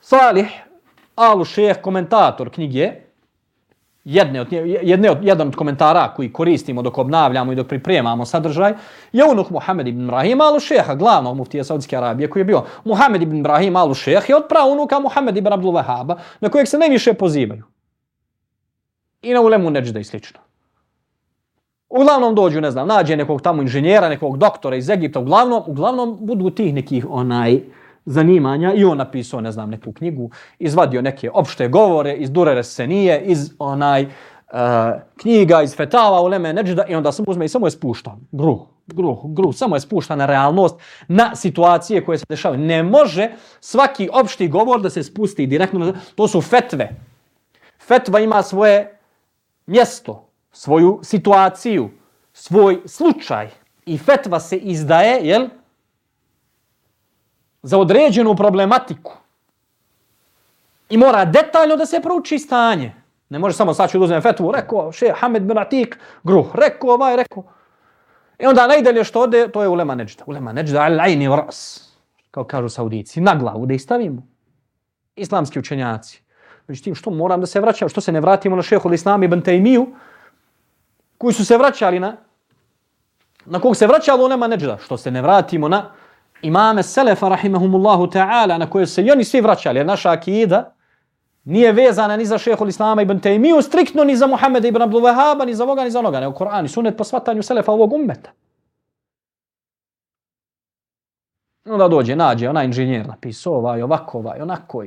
Salih, alu šeh, komentator knjige, jedne od, jedne od, jedan od komentara koji koristimo dok obnavljamo i dok pripremamo sadržaj, je unuk Muhammed ibn Ibrahim alu šeha, glavnog muftija Saudijske Arabije koji je bio Muhammed ibn Ibrahim alu šeh je od unuka Muhammed ibn Abdul Wahaba, na kojeg se najviše pozivaju. I na ulemu neđda i slično. Uglavnom dođu, ne znam, nađe nekog tamo inženjera, nekog doktora iz Egipta, uglavnom, uglavnom budu tih nekih onaj zanimanja i on napisao, ne znam, neku knjigu, izvadio neke opšte govore iz Durere Senije, iz onaj uh, knjiga, iz Fetava, Uleme Neđida i onda sam uzme i samo je spušta. Gru, gru, gru, samo je spušta na realnost, na situacije koje se dešavaju. Ne može svaki opšti govor da se spusti direktno, to su fetve. Fetva ima svoje mjesto, svoju situaciju, svoj slučaj i fetva se izdaje, jel? Za određenu problematiku. I mora detaljno da se prouči stanje. Ne može samo sad ću da uzmem fetvu, rekao še Hamed bin Atik, gruh, rekao ovaj, rekao. I onda najdelje što ode, to je ulema neđda. Ulema neđda, al ajni vras, kao kažu saudici, na glavu da istavimo. stavimo. Islamski učenjaci. Međutim, što moram da se vraćam, što se ne vratimo na šehu l-Islami ibn Taymiju, koji su se vraćali na na kog se vraćalo nema neđda, što se ne vratimo na imame Selefa rahimahumullahu ta'ala na koje se i oni svi vraćali, jer naša akida nije vezana ni za šehol Islama ibn Taymiju, striktno ni za Muhammeda ibn Abdul Wahaba, ni za ovoga, ni za onoga, nego Kur'an i sunet po svatanju Selefa ovog ummeta. Onda dođe, nađe, ona inženjer napisao ovaj, ovako, ovaj, onako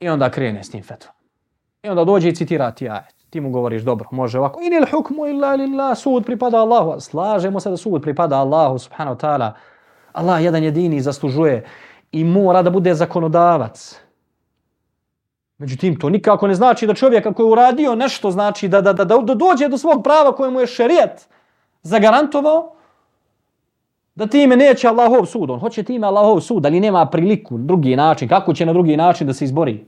i onda krene s tim fetvom. I onda dođe i citira ti ajet ti mu govoriš dobro, može ovako, inil hukmu illa lillah, sud pripada Allahu, slažemo se da sud pripada Allahu, subhanahu wa ta'ala, Allah jedan jedini zaslužuje i mora da bude zakonodavac. Međutim, to nikako ne znači da čovjek ako je uradio nešto, znači da, da, da, da dođe do svog prava koje mu je šerijat zagarantovao, da time neće Allahov sud. On hoće time Allahov sud, ali nema priliku, drugi način. Kako će na drugi način da se izbori?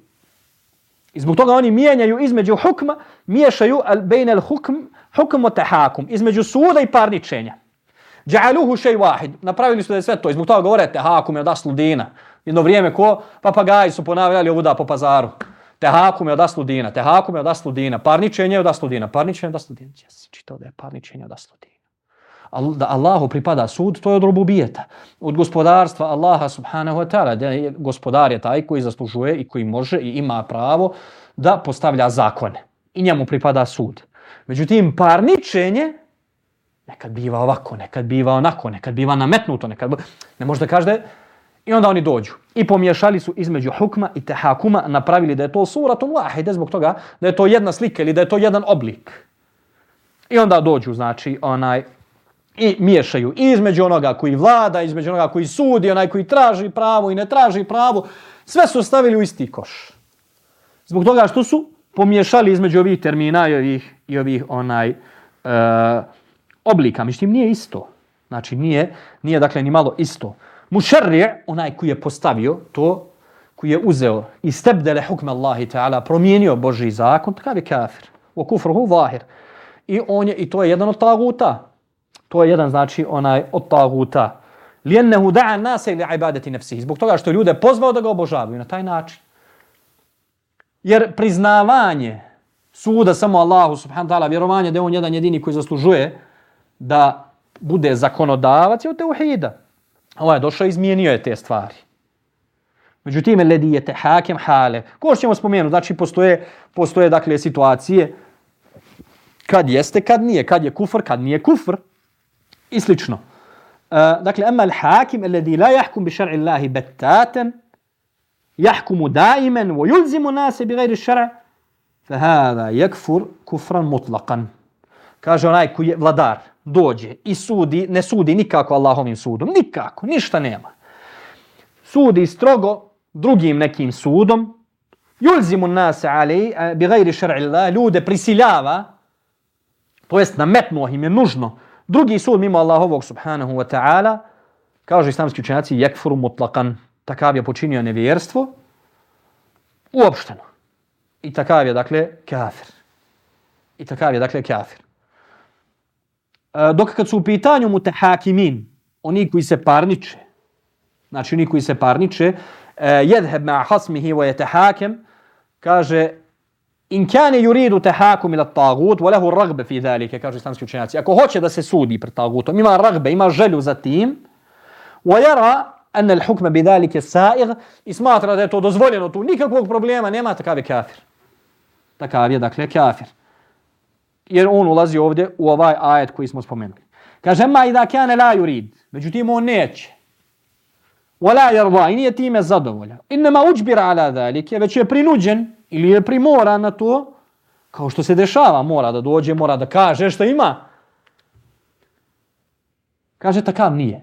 I zbog toga oni mijenjaju između hukma, miješaju al bejn al hukm, hukm o tehakum, između suda i parničenja. Dja'aluhu šej wahid. Napravili su da je sve to. I zbog toga govore tehakum je od asludina. Jedno vrijeme ko papagaji su ponavljali ovuda po pazaru. Tehakum je od asludina. Tehakum je od asludina. Parničenje je od asludina. Parničenje je od asludina. Jes, čitao da je parničenje od asludina da Allahu pripada sud, to je od rububijeta. Od gospodarstva Allaha subhanahu wa ta'ala, da je gospodar je taj koji zaslužuje i koji može i ima pravo da postavlja zakone. I njemu pripada sud. Međutim, parničenje nekad biva ovako, nekad biva onako, nekad biva nametnuto, nekad... Ne može da kaže je... I onda oni dođu. I pomiješali su između hukma i tehakuma, napravili da je to suratun wahide zbog toga da je to jedna slika ili da je to jedan oblik. I onda dođu, znači, onaj, i miješaju između onoga koji vlada, između onoga koji sudi, onaj koji traži pravo i ne traži pravo, sve su stavili u isti koš. Zbog toga što su pomiješali između ovih termina i ovih, i ovih onaj e, oblika. Mišljim, nije isto. Znači, nije, nije dakle ni malo isto. Mušarrije, onaj koji je postavio to, koji je uzeo i stebdele hukme Allahi ta'ala, promijenio Boži zakon, takav je kafir. U kufruhu vahir. I, on je, I to je jedan od taguta. To je jedan znači onaj od taguta. Lijennehu da'a nase ili ibadeti nefsihi. Zbog toga što je ljude pozvao da ga obožavaju na taj način. Jer priznavanje suda samo Allahu subhanahu ta'ala, vjerovanje da je on jedan jedini koji zaslužuje da bude zakonodavac je od teuhida. Ovo ovaj je došao i izmijenio je te stvari. Međutim, ledi je te hakem hale. Ko ćemo spomenuti? Znači, postoje, postoje dakle, situacije kad jeste, kad nije. Kad je kufr, kad nije kufr i slično. Uh, dakle, emma al-hakim alladhi la yahkum bi shar'i Allahi battatan yahkumu da'iman wa yulzimu nas bi ghayri ash-shar' fa hadha yakfur kufran mutlaqan. Kaže onaj koji je vladar, dođe i sudi, ne sudi nikako Allahovim sudom, nikako, ništa nema. Sudi strogo drugim nekim sudom, yulzimu nas ali bi ghayri shar'i Allah, ljude prisiljava, to jest nametnuo im je nužno Drugi sud mimo Allahovog subhanahu wa ta'ala, kažu islamski učenjaci, jekfuru mutlakan, takav je počinio nevjerstvo, uopšteno. I takav je, dakle, kafir. i takav je dakle kafir. E, dok kad su u pitanju mutahakimin, oni koji se parniče, znači oni koji se parniče, e, jedheb ma hasmihi wa yatahakem, kaže in kane yuridu tahakum ila tagut wa lahu ragbe fi zalika kaže islamski učenjaci. Ako hoće da se sudi pred tagutom ima ragbe ima želju za tim wa yara an al hukm bi zalika sa'ig smatra da je to dozvoljeno tu nikakvog problema nema takav je kafir. Takav je dakle kafir. Jer on ulazi ovdje u ovaj ajet koji smo spomenuli. Kaže ma ida kane la yurid međutim on neće. ولا يرضى i nije time zadovoljan. Inma ujbira ala zalika već je prinuđen ili je primora na to, kao što se dešava, mora da dođe, mora da kaže što ima. Kaže, takav nije.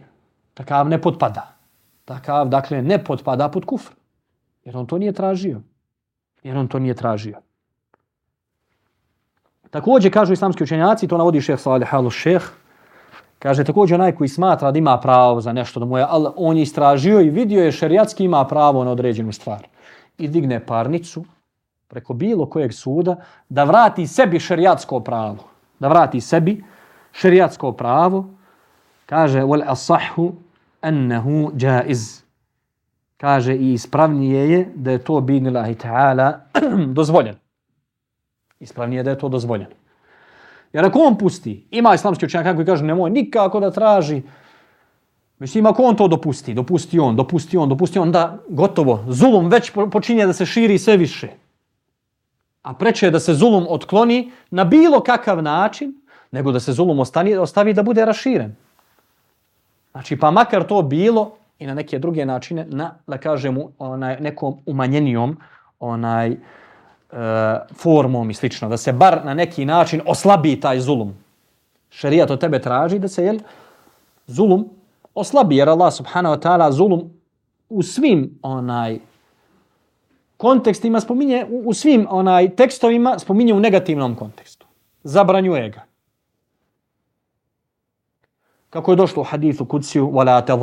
Takav ne potpada. Takav, dakle, ne potpada pod kufr. Jer on to nije tražio. Jer on to nije tražio. Također, kažu islamski učenjaci, to navodi šeh Salih al šeh, kaže, također onaj koji smatra da ima pravo za nešto da mu je, ali on je istražio i vidio je šerijatski ima pravo na određenu stvar. I digne parnicu, preko bilo kojeg suda da vrati sebi šerijatsko pravo. Da vrati sebi šerijatsko pravo. Kaže, wal asahhu ennehu jaiz. Kaže, i ispravnije je da je to binilahi ta'ala dozvoljen. Ispravnije je da je to dozvoljen. Jer ako on pusti, ima islamski učenjak koji kaže, nemoj nikako da traži, Mislim, ako on to dopusti, dopusti on, dopusti on, dopusti on, da gotovo, zulum već počinje da se širi sve više a preče je da se zulum otkloni na bilo kakav način, nego da se zulum ostani, ostavi da bude raširen. Znači, pa makar to bilo i na neke druge načine, na, da kažemo, onaj, nekom umanjenijom onaj, e, formom i slično, da se bar na neki način oslabi taj zulum. Šerijat od tebe traži da se jel, zulum oslabi, jer Allah subhanahu wa ta'ala zulum u svim onaj kontekstima spominje u, u svim onaj tekstovima spominje u negativnom kontekstu. Zabranjuje ga. Kako je došlo u hadithu kuciju, wala te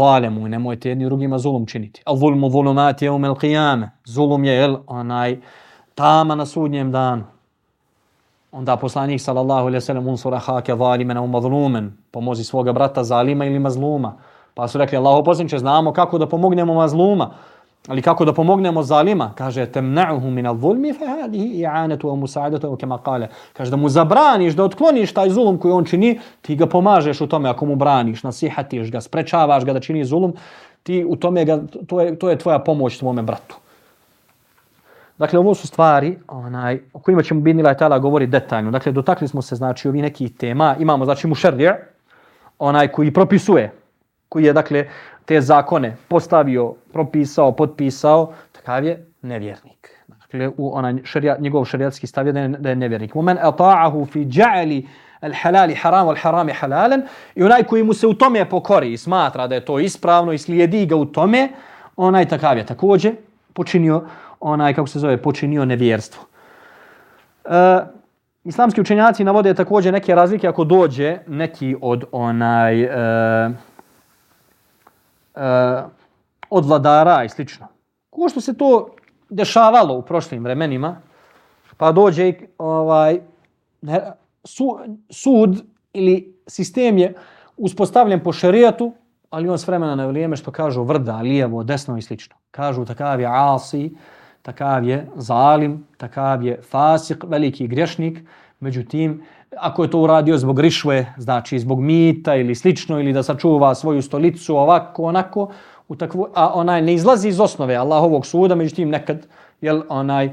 nemojte jedni drugima zulum činiti. Al zulmu zulumat الْقِيَامَ. Zulum je el, onaj, tama na sudnjem danu. Onda poslanik sallallahu alaihi sallam unsura hake zalimena u mazlumen. Pomozi svoga brata zalima ili mazluma. Pa su rekli, Allahu poslaniče, znamo kako da pomognemo mazluma. Ali kako da pomognemo zalima? Kaže, temna'uhu min al-zulmi, fe hadihi i'anatu wa musa'adatu, kema kale. Kaže, da mu zabraniš, da otkloniš taj zulum koji on čini, ti ga pomažeš u tome ako mu braniš, nasihatiš ga, sprečavaš ga da čini zulum, ti u tome ga, to je, to je tvoja pomoć tvome bratu. Dakle, ovo su stvari onaj, o kojima ćemo bin Nilaj Tala govori detaljno. Dakle, dotakli smo se, znači, ovih nekih tema. Imamo, znači, mu onaj koji propisuje, koji je, dakle, te zakone postavio, propisao, potpisao, takav je nevjernik. Dakle, u onaj šarijat, njegov šarijatski stav je da je nevjernik. Mumen ata'ahu fi ja'li al-halali haram al-harami halalan i onaj koji mu se u tome pokori i smatra da je to ispravno i slijedi ga u tome, onaj takav je također počinio, onaj, kako se zove, počinio nevjerstvo. E, islamski učenjaci navode također neke razlike ako dođe neki od onaj... E, Eh, od vladara i slično. Ko što se to dešavalo u prošlim vremenima, pa dođe ovaj, ne, su, sud ili sistem je uspostavljen po šerijatu, ali on s vremena na vrijeme što kažu vrda, lijevo, desno i slično. Kažu takav je asi, takav je zalim, takav je fasik, veliki grešnik, međutim, ako je to uradio zbog rišve, znači zbog mita ili slično, ili da sačuva svoju stolicu ovako, onako, u takvu, a onaj ne izlazi iz osnove Allahovog suda, međutim nekad jel, onaj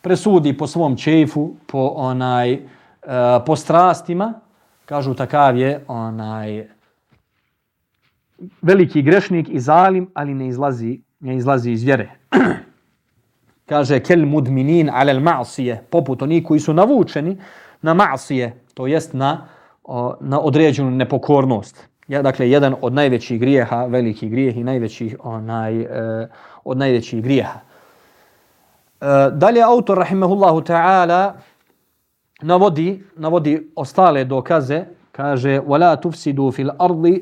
presudi po svom čefu, po onaj e, po strastima, kažu takav je onaj veliki grešnik i zalim, ali ne izlazi, ne izlazi iz vjere. Kaže kel mudminin alel ma'sije, poput oni koji su navučeni na ma'sije, to jest na, o, na određenu nepokornost. Ja, dakle, jedan od najvećih grijeha, veliki grijeh i najvećih, onaj, e, od najvećih grijeha. E, dalje autor, rahimahullahu ta'ala, navodi, navodi ostale dokaze, kaže, وَلَا تُفْسِدُوا فِي الْأَرْضِ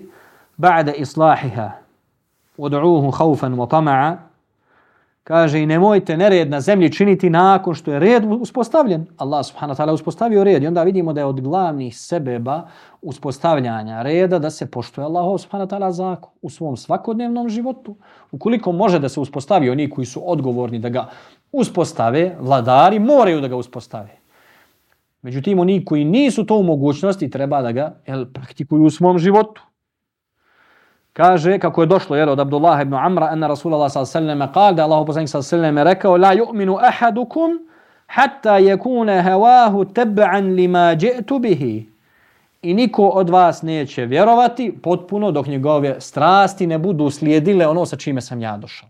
بَعْدَ إِصْلَاحِهَا وَدْعُوهُ خَوْفًا وَطَمَعًا Kaže i nemojte nered na zemlji činiti nakon što je red uspostavljen. Allah subhanahu wa ta'ala uspostavio red i onda vidimo da je od glavnih sebeba uspostavljanja reda da se poštuje Allah subhanahu wa ta'ala zakon u svom svakodnevnom životu. Ukoliko može da se uspostavi oni koji su odgovorni da ga uspostave, vladari moraju da ga uspostave. Međutim, oni koji nisu to u mogućnosti treba da ga el, praktikuju u svom životu. Kaže, kako je došlo jer od Abdullah ibn Amra, anna Rasulallah s.a.v. kal, da Allahu poslanik s.a.v. rekao, la yu'minu ahadukum hatta yakuna hawahu tab'an lima ji'tu bihi. I niko od vas neće vjerovati potpuno dok njegove strasti ne budu slijedile ono sa čime sam ja došao.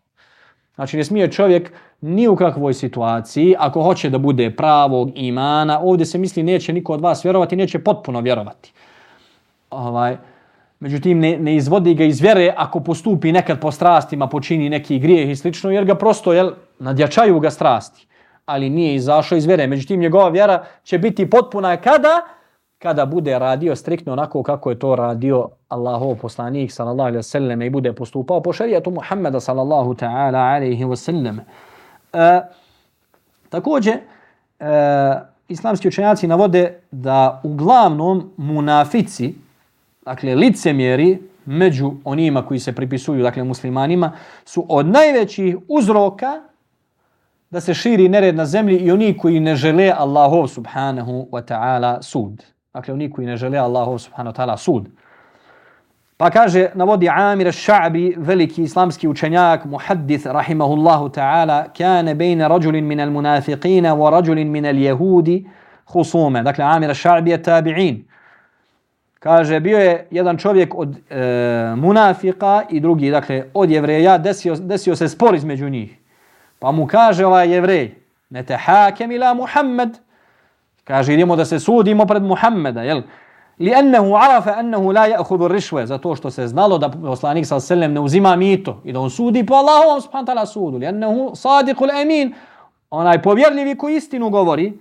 Znači ne smije čovjek ni u kakvoj situaciji, ako hoće da bude pravog imana, ovdje se misli neće niko od vas vjerovati, neće potpuno vjerovati. Ovaj, međutim, ne, ne izvodi ga iz vjere ako postupi nekad po strastima, počini neki grijeh i slično, jer ga prosto jel, nadjačaju ga strasti. Ali nije izašao iz vjere. Međutim, njegova vjera će biti potpuna kada? Kada bude radio striktno onako kako je to radio Allahov poslanik sallallahu alejhi ve sellem i bude postupao po šerijatu Muhameda sallallahu ta'ala alejhi ve sellem. E, također, e, islamski učenjaci navode da uglavnom munafici, dakle licemjeri među onima koji se pripisuju, dakle muslimanima, su od najvećih uzroka da se širi nered na zemlji i oni koji ne žele Allahov subhanahu wa ta'ala sud. Dakle, oni koji ne žele Allahov subhanahu wa ta'ala sud. Pa kaže, navodi Amir al-Sha'bi, veliki islamski učenjak, muhaddith, rahimahullahu ta'ala, kane bejne rađulin min al-munafiqina wa rađulin min al-jehudi husume. Dakle, Amir al-Sha'bi je tabi'in. Kaže, bio je jedan čovjek od e, munafika i drugi, dakle, od jevreja, desio, desio se spor između njih. Pa mu kaže ovaj jevrej, ne te hakem ila Muhammed. Kaže, idemo da se sudimo pred Muhammeda, jel? li ennehu arafa ennehu la ya'khudhu rishwa zato što se znalo da poslanik sallallahu alejhi ve sellem ne uzima mito i da on sudi po Allahovom subhanahu taala sudu li ennehu sadiqul amin onaj povjerljivi koji istinu govori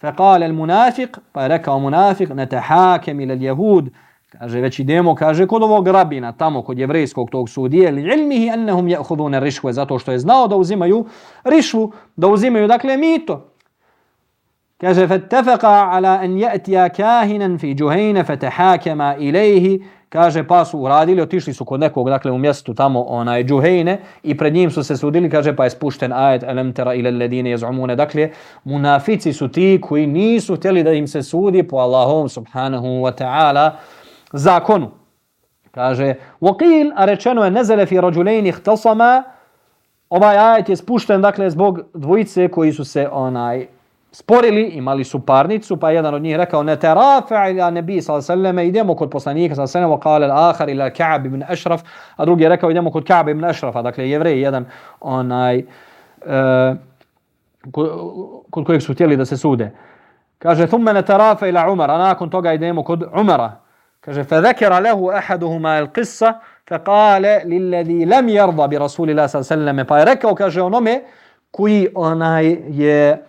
fa qala al munafiq pa rekao munafiq natahakem ila al yahud kaže već idemo kaže kod ovog rabina? Tamo kod jevrejskog tog sudije li ilmihi ennehum ya'khudhuna rishwa zato što je znao da uzimaju rišvu da uzimaju dakle mito. Kaže, fattafaqa ala an ya'tiya kahinan fi Juhayna fatahakama ilayhi. Kaže, pa su uradili, otišli su kod nekog, dakle, u mjestu tamo, onaj Džuhejne, i pred njim su se sudili, kaže, pa je spušten ajet, alam tara ila alladine yaz'umuna. Dakle, munafici su ti koji nisu htjeli da im se sudi po Allahom subhanahu wa ta'ala zakonu. Kaže, وقيل, a rečeno je, nezele fi rađulejni htasama, ovaj ajet je spušten, dakle, zbog dvojice koji su se, onaj, sporili, imali su parnicu, pa jedan od njih rekao, ne te rafa ila nebi s.a.v. idemo kod poslanika s.a.v. kale l'ahar ila Ka'b ibn Ashraf, a drugi je rekao, idemo kod Ka'b ibn Ashrafa, dakle jevrej, jedan onaj, uh, kod kojeg su htjeli da se sude. Kaže, thumme ne te ila Umar, a nakon toga idemo kod Umara. Kaže, fe zekera lehu ahaduhuma il qissa, fe kale lilladi lem jarda bi Rasulillah s.a.v. Pa je rekao, kaže, onome koji onaj je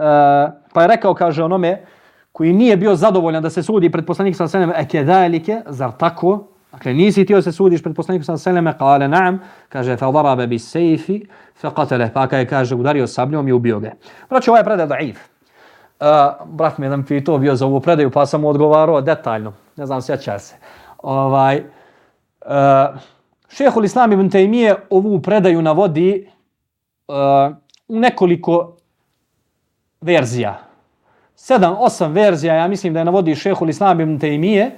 Eh, pa je rekao, kaže onome, koji nije bio zadovoljan da se sudi pred poslanikom sa seleme, e kedalike, zar tako? Dakle, nisi ti se sudiš pred poslanikom sa seleme, kale naam, kaže, fe darabe bi sejfi, fe katele, pa je, kaže, udario sabljom i ubio ga. Braću, ovaj predaj daif. Uh, brat mi jedan pitao bio za ovu predaju, pa sam mu odgovarao detaljno. Ne znam, sjeća se. Ovaj, eh, uh, šehol Islam ibn Taymiye ovu predaju navodi uh, u nekoliko verzija. Sedam, osam verzija, ja mislim da je navodi šehul Islam ibn Taymiye,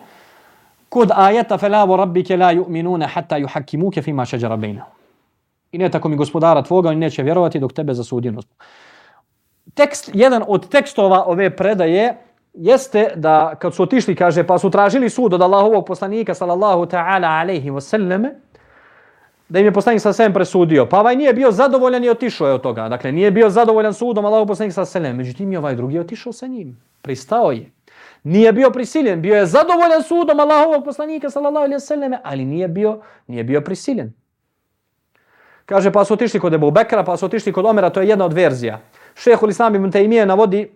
kod ajeta felavo rabbike la yu'minuna hatta yuhakkimuke fima šeđara bejna. I ne tako mi gospodara tvoga, oni neće vjerovati dok tebe zasudinu. Ono Tekst, jedan od tekstova ove predaje jeste da kad su otišli, kaže, pa su tražili sud od Allahovog poslanika, sallallahu ta'ala alaihi wa sallam, da im je poslanik sa selem presudio. Pa ovaj nije bio zadovoljan i otišao je od toga. Dakle, nije bio zadovoljan sudom Allahov poslanik sa selem. Međutim, je ovaj drugi otišao sa njim. Pristao je. Nije bio prisiljen. Bio je zadovoljan sudom Allahovog poslanika sallallahu alejhi ve selleme, ali nije bio nije bio prisiljen. Kaže pa su otišli kod Ebu Bekra, pa su otišli kod Omera, to je jedna od verzija. Šejhul Islam ibn Taymije navodi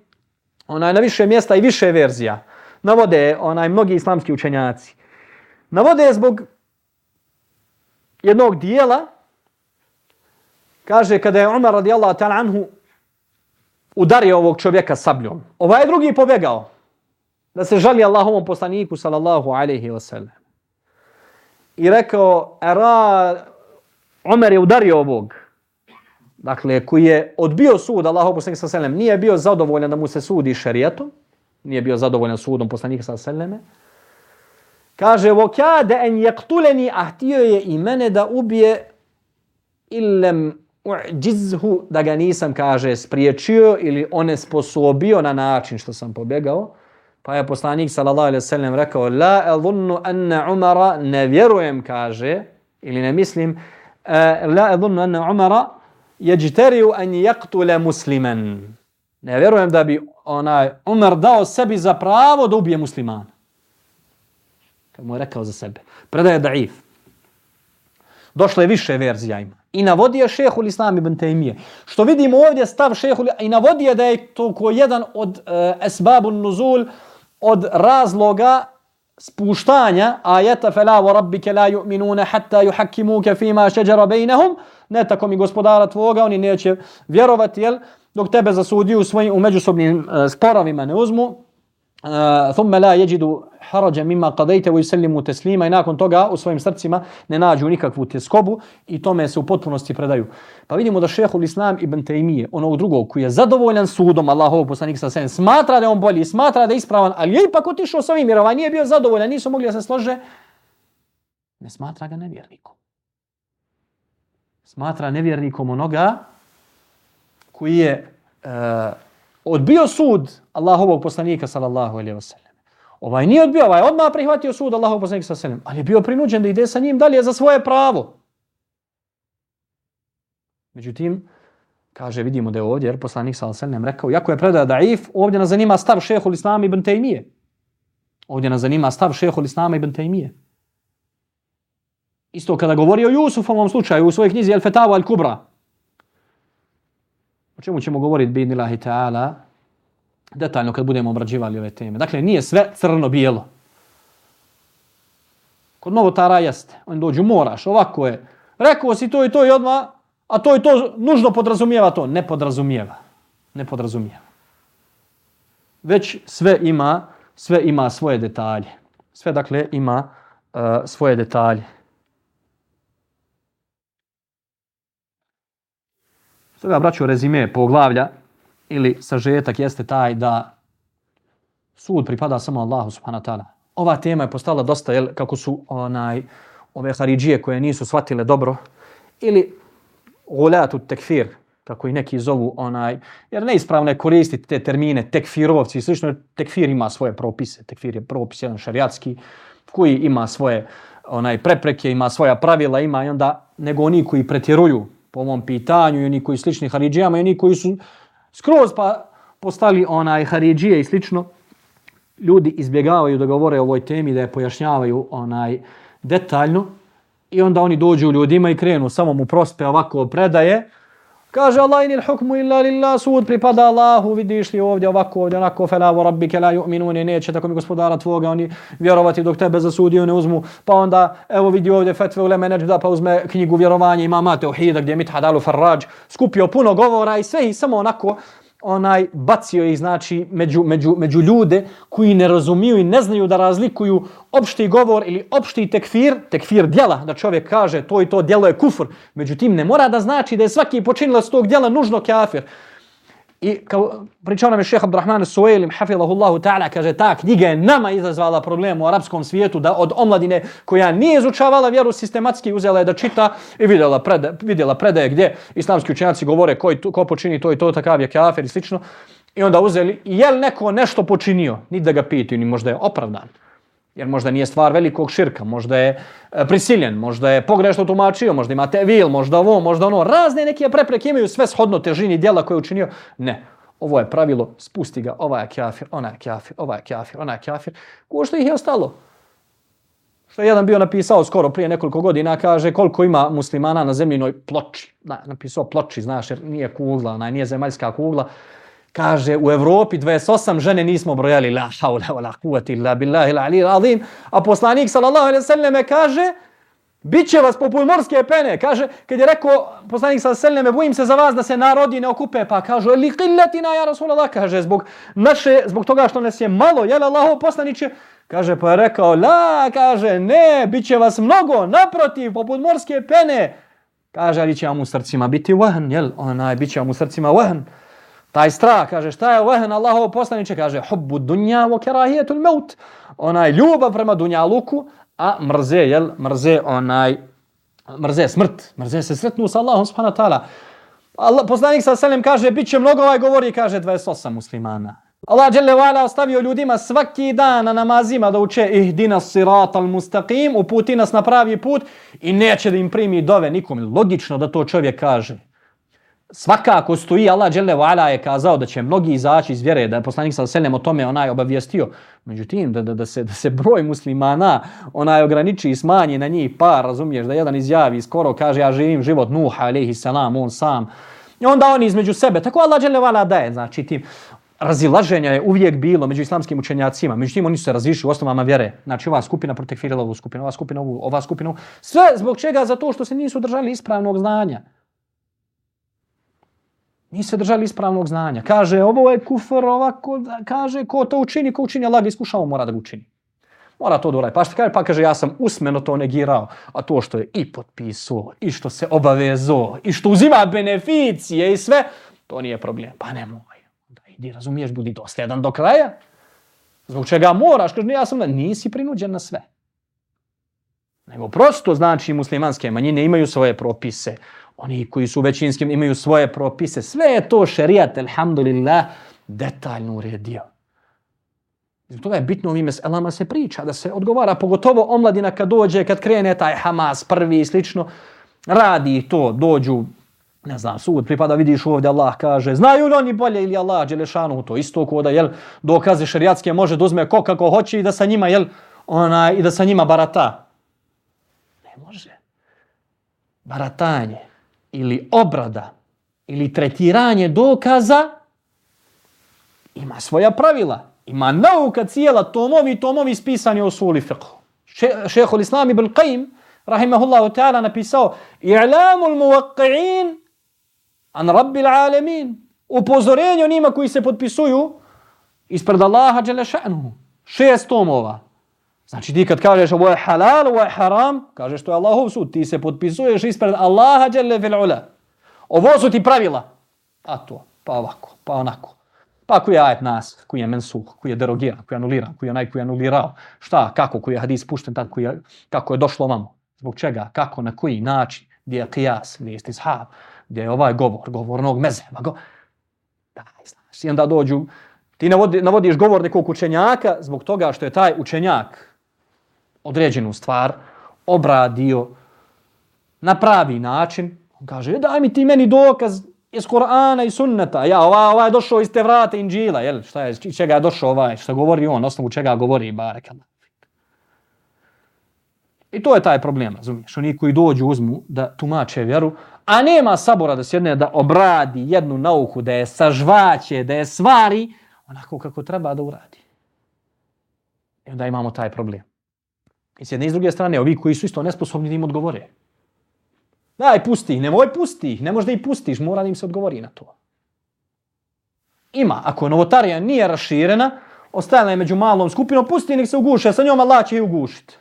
onaj na više mjesta i više verzija. Navode onaj mnogi islamski učenjaci. Navode zbog jednog dijela Kaže, kada je Umar radijallahu ta'ala anhu udario ovog čovjeka sabljom, ovaj drugi pobjegao da se žali Allahovom poslaniku sallallahu alaihi wa sallam. I rekao, era, Umar je udario ovog, dakle, koji je odbio sud Allahov poslaniku sallallahu alaihi wa sallam, nije bio zadovoljan da mu se sudi šarijatom, nije bio zadovoljan sudom poslanika sallallahu alaihi wa sallam, kaže, vokade en jektuleni, a htio je i mene da ubije illem uđizhu, da ga nisam, kaže, spriječio ili one sposobio na način što sam pobjegao. Pa je poslanik sallallahu alejhi ve sellem rekao la azunnu anna Umara ne vjerujem kaže ili ne mislim e, la azunnu anna Umara yajtariu an yaqtula musliman. Ne vjerujem da bi onaj Umar dao sebi za pravo da ubije muslimana. Kad mu je rekao za sebe. Predaje daif. Došlo je više verzija ima. I navodio šehu Islam ibn Taymiye. Što vidimo ovdje stav šehu i navodio da je to ko jedan od eh, uh, esbabun nuzul od razloga spuštanja ajeta fela wa rabbike la yu'minuna hatta yuhakkimuka fima shajara bainahum ne tako mi gospodara tvoga oni neće vjerovati jel dok tebe zasudiju u svojim u međusobnim uh, sporovima ne uzmu ثم لا يجد حرجا مما mimma ويسلم تسليما yusallimu taslima i nakon toga u svojim srcima ne nađu nikakvu tjeskobu i tome se u potpunosti predaju. Pa vidimo da šehul Islam ibn tajmije onog drugog koji je zadovoljan sudom Allahov poslanik sa sen, smatra da on bolji, smatra da je ispravan, ali je ipak otišao sa ovim jer ovaj nije bio zadovoljan, nisu mogli da se slože, ne smatra ga nevjernikom. Smatra nevjernikom onoga koji je uh, odbio sud Allahovog poslanika sallallahu alejhi ve sellem. Ovaj nije odbio, ovaj odmah prihvatio sud Allahovog poslanika sallallahu alejhi ve sellem, ali je bio prinuđen da ide sa njim dalje za svoje pravo. Međutim, kaže, vidimo da je ovdje, jer poslanik sallallahu alejhi ve sellem rekao, jako je predaja daif, ovdje nas zanima stav Šejhul Islam ibn Taymije. Ovdje nas zanima stav Šejhul Islam ibn Taymije. Isto kada govori o Jusufovom slučaju u svojoj knjizi El Fetavu Al Kubra, O čemu ćemo govoriti bi nilahi ta'ala detaljno kad budemo obrađivali ove teme. Dakle, nije sve crno-bijelo. Kod novotara jeste. Oni dođu, moraš, ovako je. Rekao si to i to i odmah, a to i to nužno podrazumijeva to. Ne podrazumijeva. Ne podrazumijeva. Već sve ima, sve ima svoje detalje. Sve, dakle, ima uh, svoje detalje. Stoga, braću, rezime poglavlja ili sažetak jeste taj da sud pripada samo Allahu subhanahu wa ta'ala. Ova tema je postala dosta, jel, kako su onaj, ove haridžije koje nisu shvatile dobro, ili gulatu tekfir, kako i neki zovu, onaj, jer neispravno je koristiti te termine tekfirovci, i slično tekfir ima svoje propise, tekfir je propis jedan šariatski, koji ima svoje onaj prepreke, ima svoja pravila, ima i onda nego oni koji pretjeruju po mom pitanju i oni koji slični Haridžijama i oni koji su skroz pa postali onaj Haridžije i slično, ljudi izbjegavaju da govore o ovoj temi, da je pojašnjavaju onaj detaljno i onda oni dođu ljudima i krenu samo mu prospe ovako predaje, Kaže Allah inil hukmu illa lillah, sud pripada Allahu, vidiš li ovdje ovako, ovdje onako, fela vo rabbike la yu'minuni, neće tako mi gospodara tvoga, oni vjerovati dok tebe zasudio ne uzmu, pa onda evo vidi ovdje fetve u leme da pa uzme knjigu vjerovanja imama Teohida gdje je Mithad al-Farraj, skupio puno govora i sve i samo onako, onaj bacio ih znači među, među, među ljude koji ne razumiju i ne znaju da razlikuju opšti govor ili opšti tekfir, tekfir djela, da čovjek kaže to i to djelo je kufr. Međutim, ne mora da znači da je svaki počinilac tog djela nužno kafir. I kao pričao nam je šeha Abdurrahman Suelim, hafilahullahu ta'ala, kaže ta knjiga je nama izazvala problem u arapskom svijetu da od omladine koja nije izučavala vjeru sistematski uzela je da čita i vidjela, preda, vidjela predaje gdje islamski učenjaci govore ko, ko počini to i to, takav je kafir i slično. I onda uzeli, je li neko nešto počinio? Ni da ga pitaju, ni možda je opravdan. Jer možda nije stvar velikog širka, možda je e, prisiljen, možda je pogrešno tumačio, možda ima tevil, možda ovo, možda ono. Razne neke prepreke imaju sve shodno težini dijela koje je učinio. Ne, ovo je pravilo, spusti ga, ovaj je kafir, ona je kafir, ovaj je kafir, ona je kafir. Ko što ih je ostalo? Što je jedan bio napisao skoro prije nekoliko godina, kaže koliko ima muslimana na zemljinoj ploči. Da, napisao ploči, znaš, jer nije kugla, onaj, nije zemaljska kugla kaže u Evropi 28 žene nismo brojali la haula wala kuvati illa billahi al-ali al-azim a poslanik sallallahu alejhi ve selleme kaže Biće vas poput morske pene. Kaže, kad je rekao poslanik sa selneme, bojim se za vas da se narodi ne okupe. Pa kaže, li qilletina ja Rasulallah. Kaže, zbog, naše, zbog toga što nas je malo, jel Allah poslaniće? Kaže, pa je rekao, la, kaže, ne, bit će vas mnogo, naprotiv, poput morske pene. Kaže, ali će vam u srcima biti vahn, jel? Onaj, bit će vam u srcima vahn. Taj strah, kaže, šta je vehen Allahov poslaniče? Kaže, hubbu dunja wa kerahijetul maut. Onaj, ljubav prema dunja luku, a mrze, jel, mrze onaj, mrze smrt, mrze se sretnu sa Allahom subhanahu wa ta'ala. Allah, poslanik sa selim kaže, bit će mnogo ovaj govori, kaže 28 muslimana. Allah dželle vala ostavio ljudima svaki dan na namazima da uče ihdina siratal mustaqim, uputi nas na pravi put i neće da im primi dove nikom. Logično da to čovjek kaže. Svakako stoji Allah dželle vala je kazao da će mnogi izaći iz vjere, da je poslanik sa selem o tome onaj obavijestio. Međutim, da, da, da, se, da se broj muslimana onaj ograniči i smanji na njih par, razumiješ, da jedan izjavi skoro kaže ja živim život Nuh alejhi salam, on sam. I onda oni između sebe, tako Allah dželle vala daje, znači tim razilaženja je uvijek bilo među islamskim učenjacima. Međutim, oni su se razišli u osnovama vjere. Znači, ova skupina protekfirila ovu skupinu, ova skupina ovu, ova skupina ovu. Sve zbog čega? Zato što se nisu držali ispravnog znanja. Nisu se držali ispravnog znanja. Kaže, ovo je kufr, ovako, kaže, ko to učini, ko učini, Allah ga iskušao, mora da ga učini. Mora to da uradi. Pa što kaže, pa kaže, ja sam usmeno to negirao, a to što je i potpisao, i što se obavezo, i što uzima beneficije i sve, to nije problem. Pa nemoj Da idi, razumiješ, budi dosljedan do kraja. Zbog čega moraš, kaže, ja sam nisi prinuđen na sve. Nego prosto znači muslimanske manjine imaju svoje propise. Oni koji su većinskim imaju svoje propise. Sve je to šerijat, alhamdulillah, detaljno uredio. Zbog toga je bitno ovime s elama se priča, da se odgovara, pogotovo omladina kad dođe, kad krene taj Hamas prvi i slično, radi to, dođu ne znam, sud pripada, vidiš ovdje Allah kaže, znaju li oni bolje ili Allah Đelešanu, to isto ko da, jel, dokaze šerijatske može da uzme ko kako hoće i da sa njima, jel, ona, i da sa njima barata. Ne može. Baratanje ili obrada ili tretiranje dokaza ima svoja pravila. Ima nauka cijela, tomovi, tomovi ispisani o suli fiqhu. Šehol Islam ibn Qaim, rahimahullahu ta'ala, napisao I'lamul muwaqqi'in an rabbil alamin upozorenje onima koji se potpisuju ispred Allaha dželle šest tomova znači ti kad kažeš ovo je halal ovo je haram kažeš to je Allahov sud ti se potpisuješ ispred Allaha dželle fil ula ovo su ti pravila a to pa ovako pa onako Pa koji je ajet nas, koji je mensuh, koji je derogiran, koji je anuliran, koji je onaj koji je anulirao. Šta, kako, koji je hadis pušten, tad, koji je, kako je došlo vamo. Zbog čega, kako, na koji način, gdje je kijas, gdje je istishab gdje je ovaj govor, govornog mezeva. Go... Da, znaš, i onda dođu, ti navodi, navodiš govor nekog učenjaka zbog toga što je taj učenjak određenu stvar obradio na pravi način. On kaže, e, daj mi ti meni dokaz iz Korana i sunneta. Ja, ovaj, ovaj je došao iz te vrate Inđila, jel? Šta je, čega je došao ovaj, šta govori on, osnovu čega govori Barekala. I to je taj problem, razumiješ? Oni koji dođu uzmu da tumače vjeru, a nema sabora da sjedne da obradi jednu nauku, da je sažvaće, da je svari, onako kako treba da uradi. I onda imamo taj problem. I s jedne i s druge strane, ovi koji su isto nesposobni da im odgovore. Daj, pusti ih, nemoj pusti ih, ne možda ih pustiš, mora da im se odgovori na to. Ima, ako novotarija nije raširena, ostajala je među malom skupinom, pusti nek se uguše, sa njom Allah će ih ugušiti.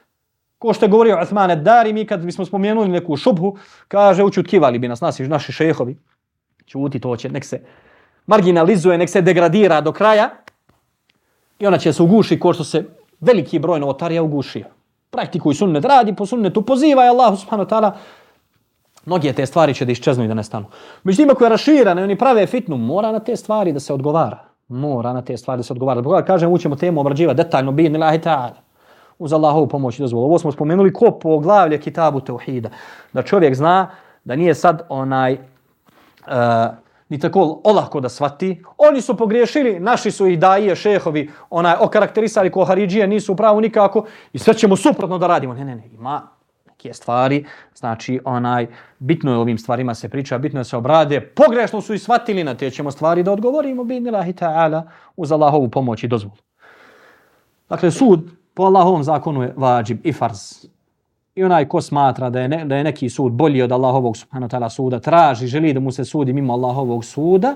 Ko što je govorio Uthman Dari, mi kad bismo spomenuli neku šubhu, kaže, učutkivali bi nas, nasi, naši šehovi. Čuti to će, nek se marginalizuje, nek se degradira do kraja i ona će se ugušiti ko što se veliki broj novotarija ugušio. Praktikuj sunnet, radi po sunnetu, pozivaj Allah subhanahu wa ta'ala, mnoge te stvari će da iščeznu i da nestanu. Međutim, ako je raširana i oni prave fitnu, mora na te stvari da se odgovara. Mora na te stvari da se odgovara. Zbog kažem, učemo temu obrađivati detaljno, bi ilahi ta'ala uz Allahovu pomoć i dozvolu. Ovo smo spomenuli ko po glavlje kitabu Teuhida. Da čovjek zna da nije sad onaj uh, ni tako olako da svati. Oni su pogriješili, naši su i daje, šehovi, onaj, okarakterisali ko Haridžije, nisu u pravu nikako i sve ćemo suprotno da radimo. Ne, ne, ne, ima neke stvari, znači onaj, bitno je ovim stvarima se priča, bitno je se obrade, pogrešno su i shvatili na te ćemo stvari da odgovorimo, bin ilahi ta'ala, uz Allahovu pomoć i dozvolu. Dakle, sud po Allahovom zakonu je vađib i farz. I onaj ko smatra da je, ne, da je neki sud bolji od Allahovog subhanahu ta'ala suda, traži, želi da mu se sudi mimo Allahovog suda,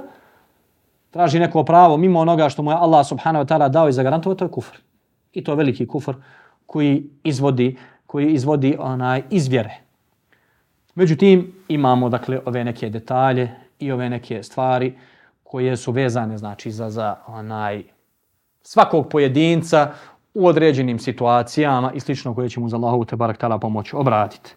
traži neko pravo mimo onoga što mu je Allah subhanahu ta'ala dao i zagarantovao, to je kufr. I to je veliki kufr koji izvodi, koji izvodi onaj izvjere. Međutim, imamo dakle ove neke detalje i ove neke stvari koje su vezane znači za, za onaj svakog pojedinca u određenim situacijama i slično koje će mu za Allahovu te barak tala pomoći obratiti.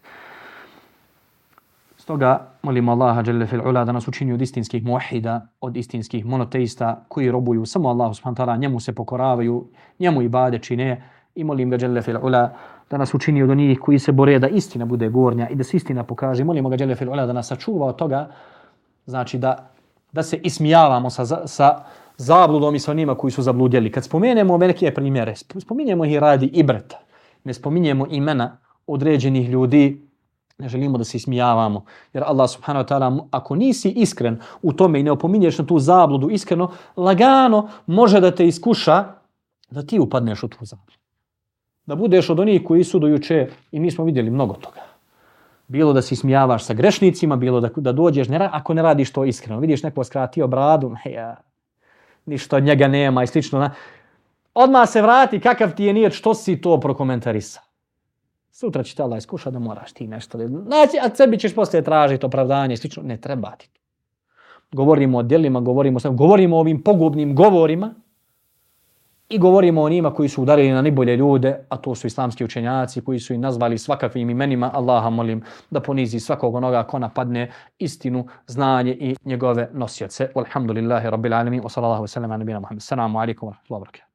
Stoga molimo Allaha dželle fil ula da nas učini od istinskih muahida, od istinskih monoteista koji robuju samo Allahu subhanahu ta'ala, njemu se pokoravaju, njemu ibade čine i molim ga dželle fil ula da nas učini od onih koji se bore da istina bude gornja i da se istina pokaže. Molimo ga dželle fil ula da nas sačuva od toga, znači da da se ismijavamo sa, sa zabludom i sa onima koji su zabludjeli. Kad spomenemo velike primjere, spominjemo ih radi ibreta, ne spominjemo imena određenih ljudi, ne želimo da se ismijavamo. Jer Allah subhanahu wa ta'ala, ako nisi iskren u tome i ne opominješ na tu zabludu iskreno, lagano može da te iskuša da ti upadneš u tu zabludu. Da budeš od onih koji su dojuče i mi smo vidjeli mnogo toga. Bilo da se ismijavaš sa grešnicima, bilo da, da dođeš, ne, ako ne radiš to iskreno. Vidiš neko skratio bradu, ja, ništa od njega nema i slično. Na... Odmah se vrati kakav ti je nijet, što si to prokomentarisao. Sutra će te Allah iskuša da moraš ti nešto. Znači, a sebi ćeš poslije tražiti opravdanje i slično. Ne treba ti. Govorimo o djelima, govorimo, govorimo o ovim pogubnim govorima i govorimo o njima koji su udarili na najbolje ljude, a to su islamski učenjaci koji su i nazvali svakakvim imenima. Allaha molim da ponizi svakog onoga ko napadne istinu, znanje i njegove nosioce. Alhamdulillahi rabbil alamin wa sallallahu wa sallam ala nabina Muhammad. Assalamu alaikum wa rahmatullahi wa barakatuh.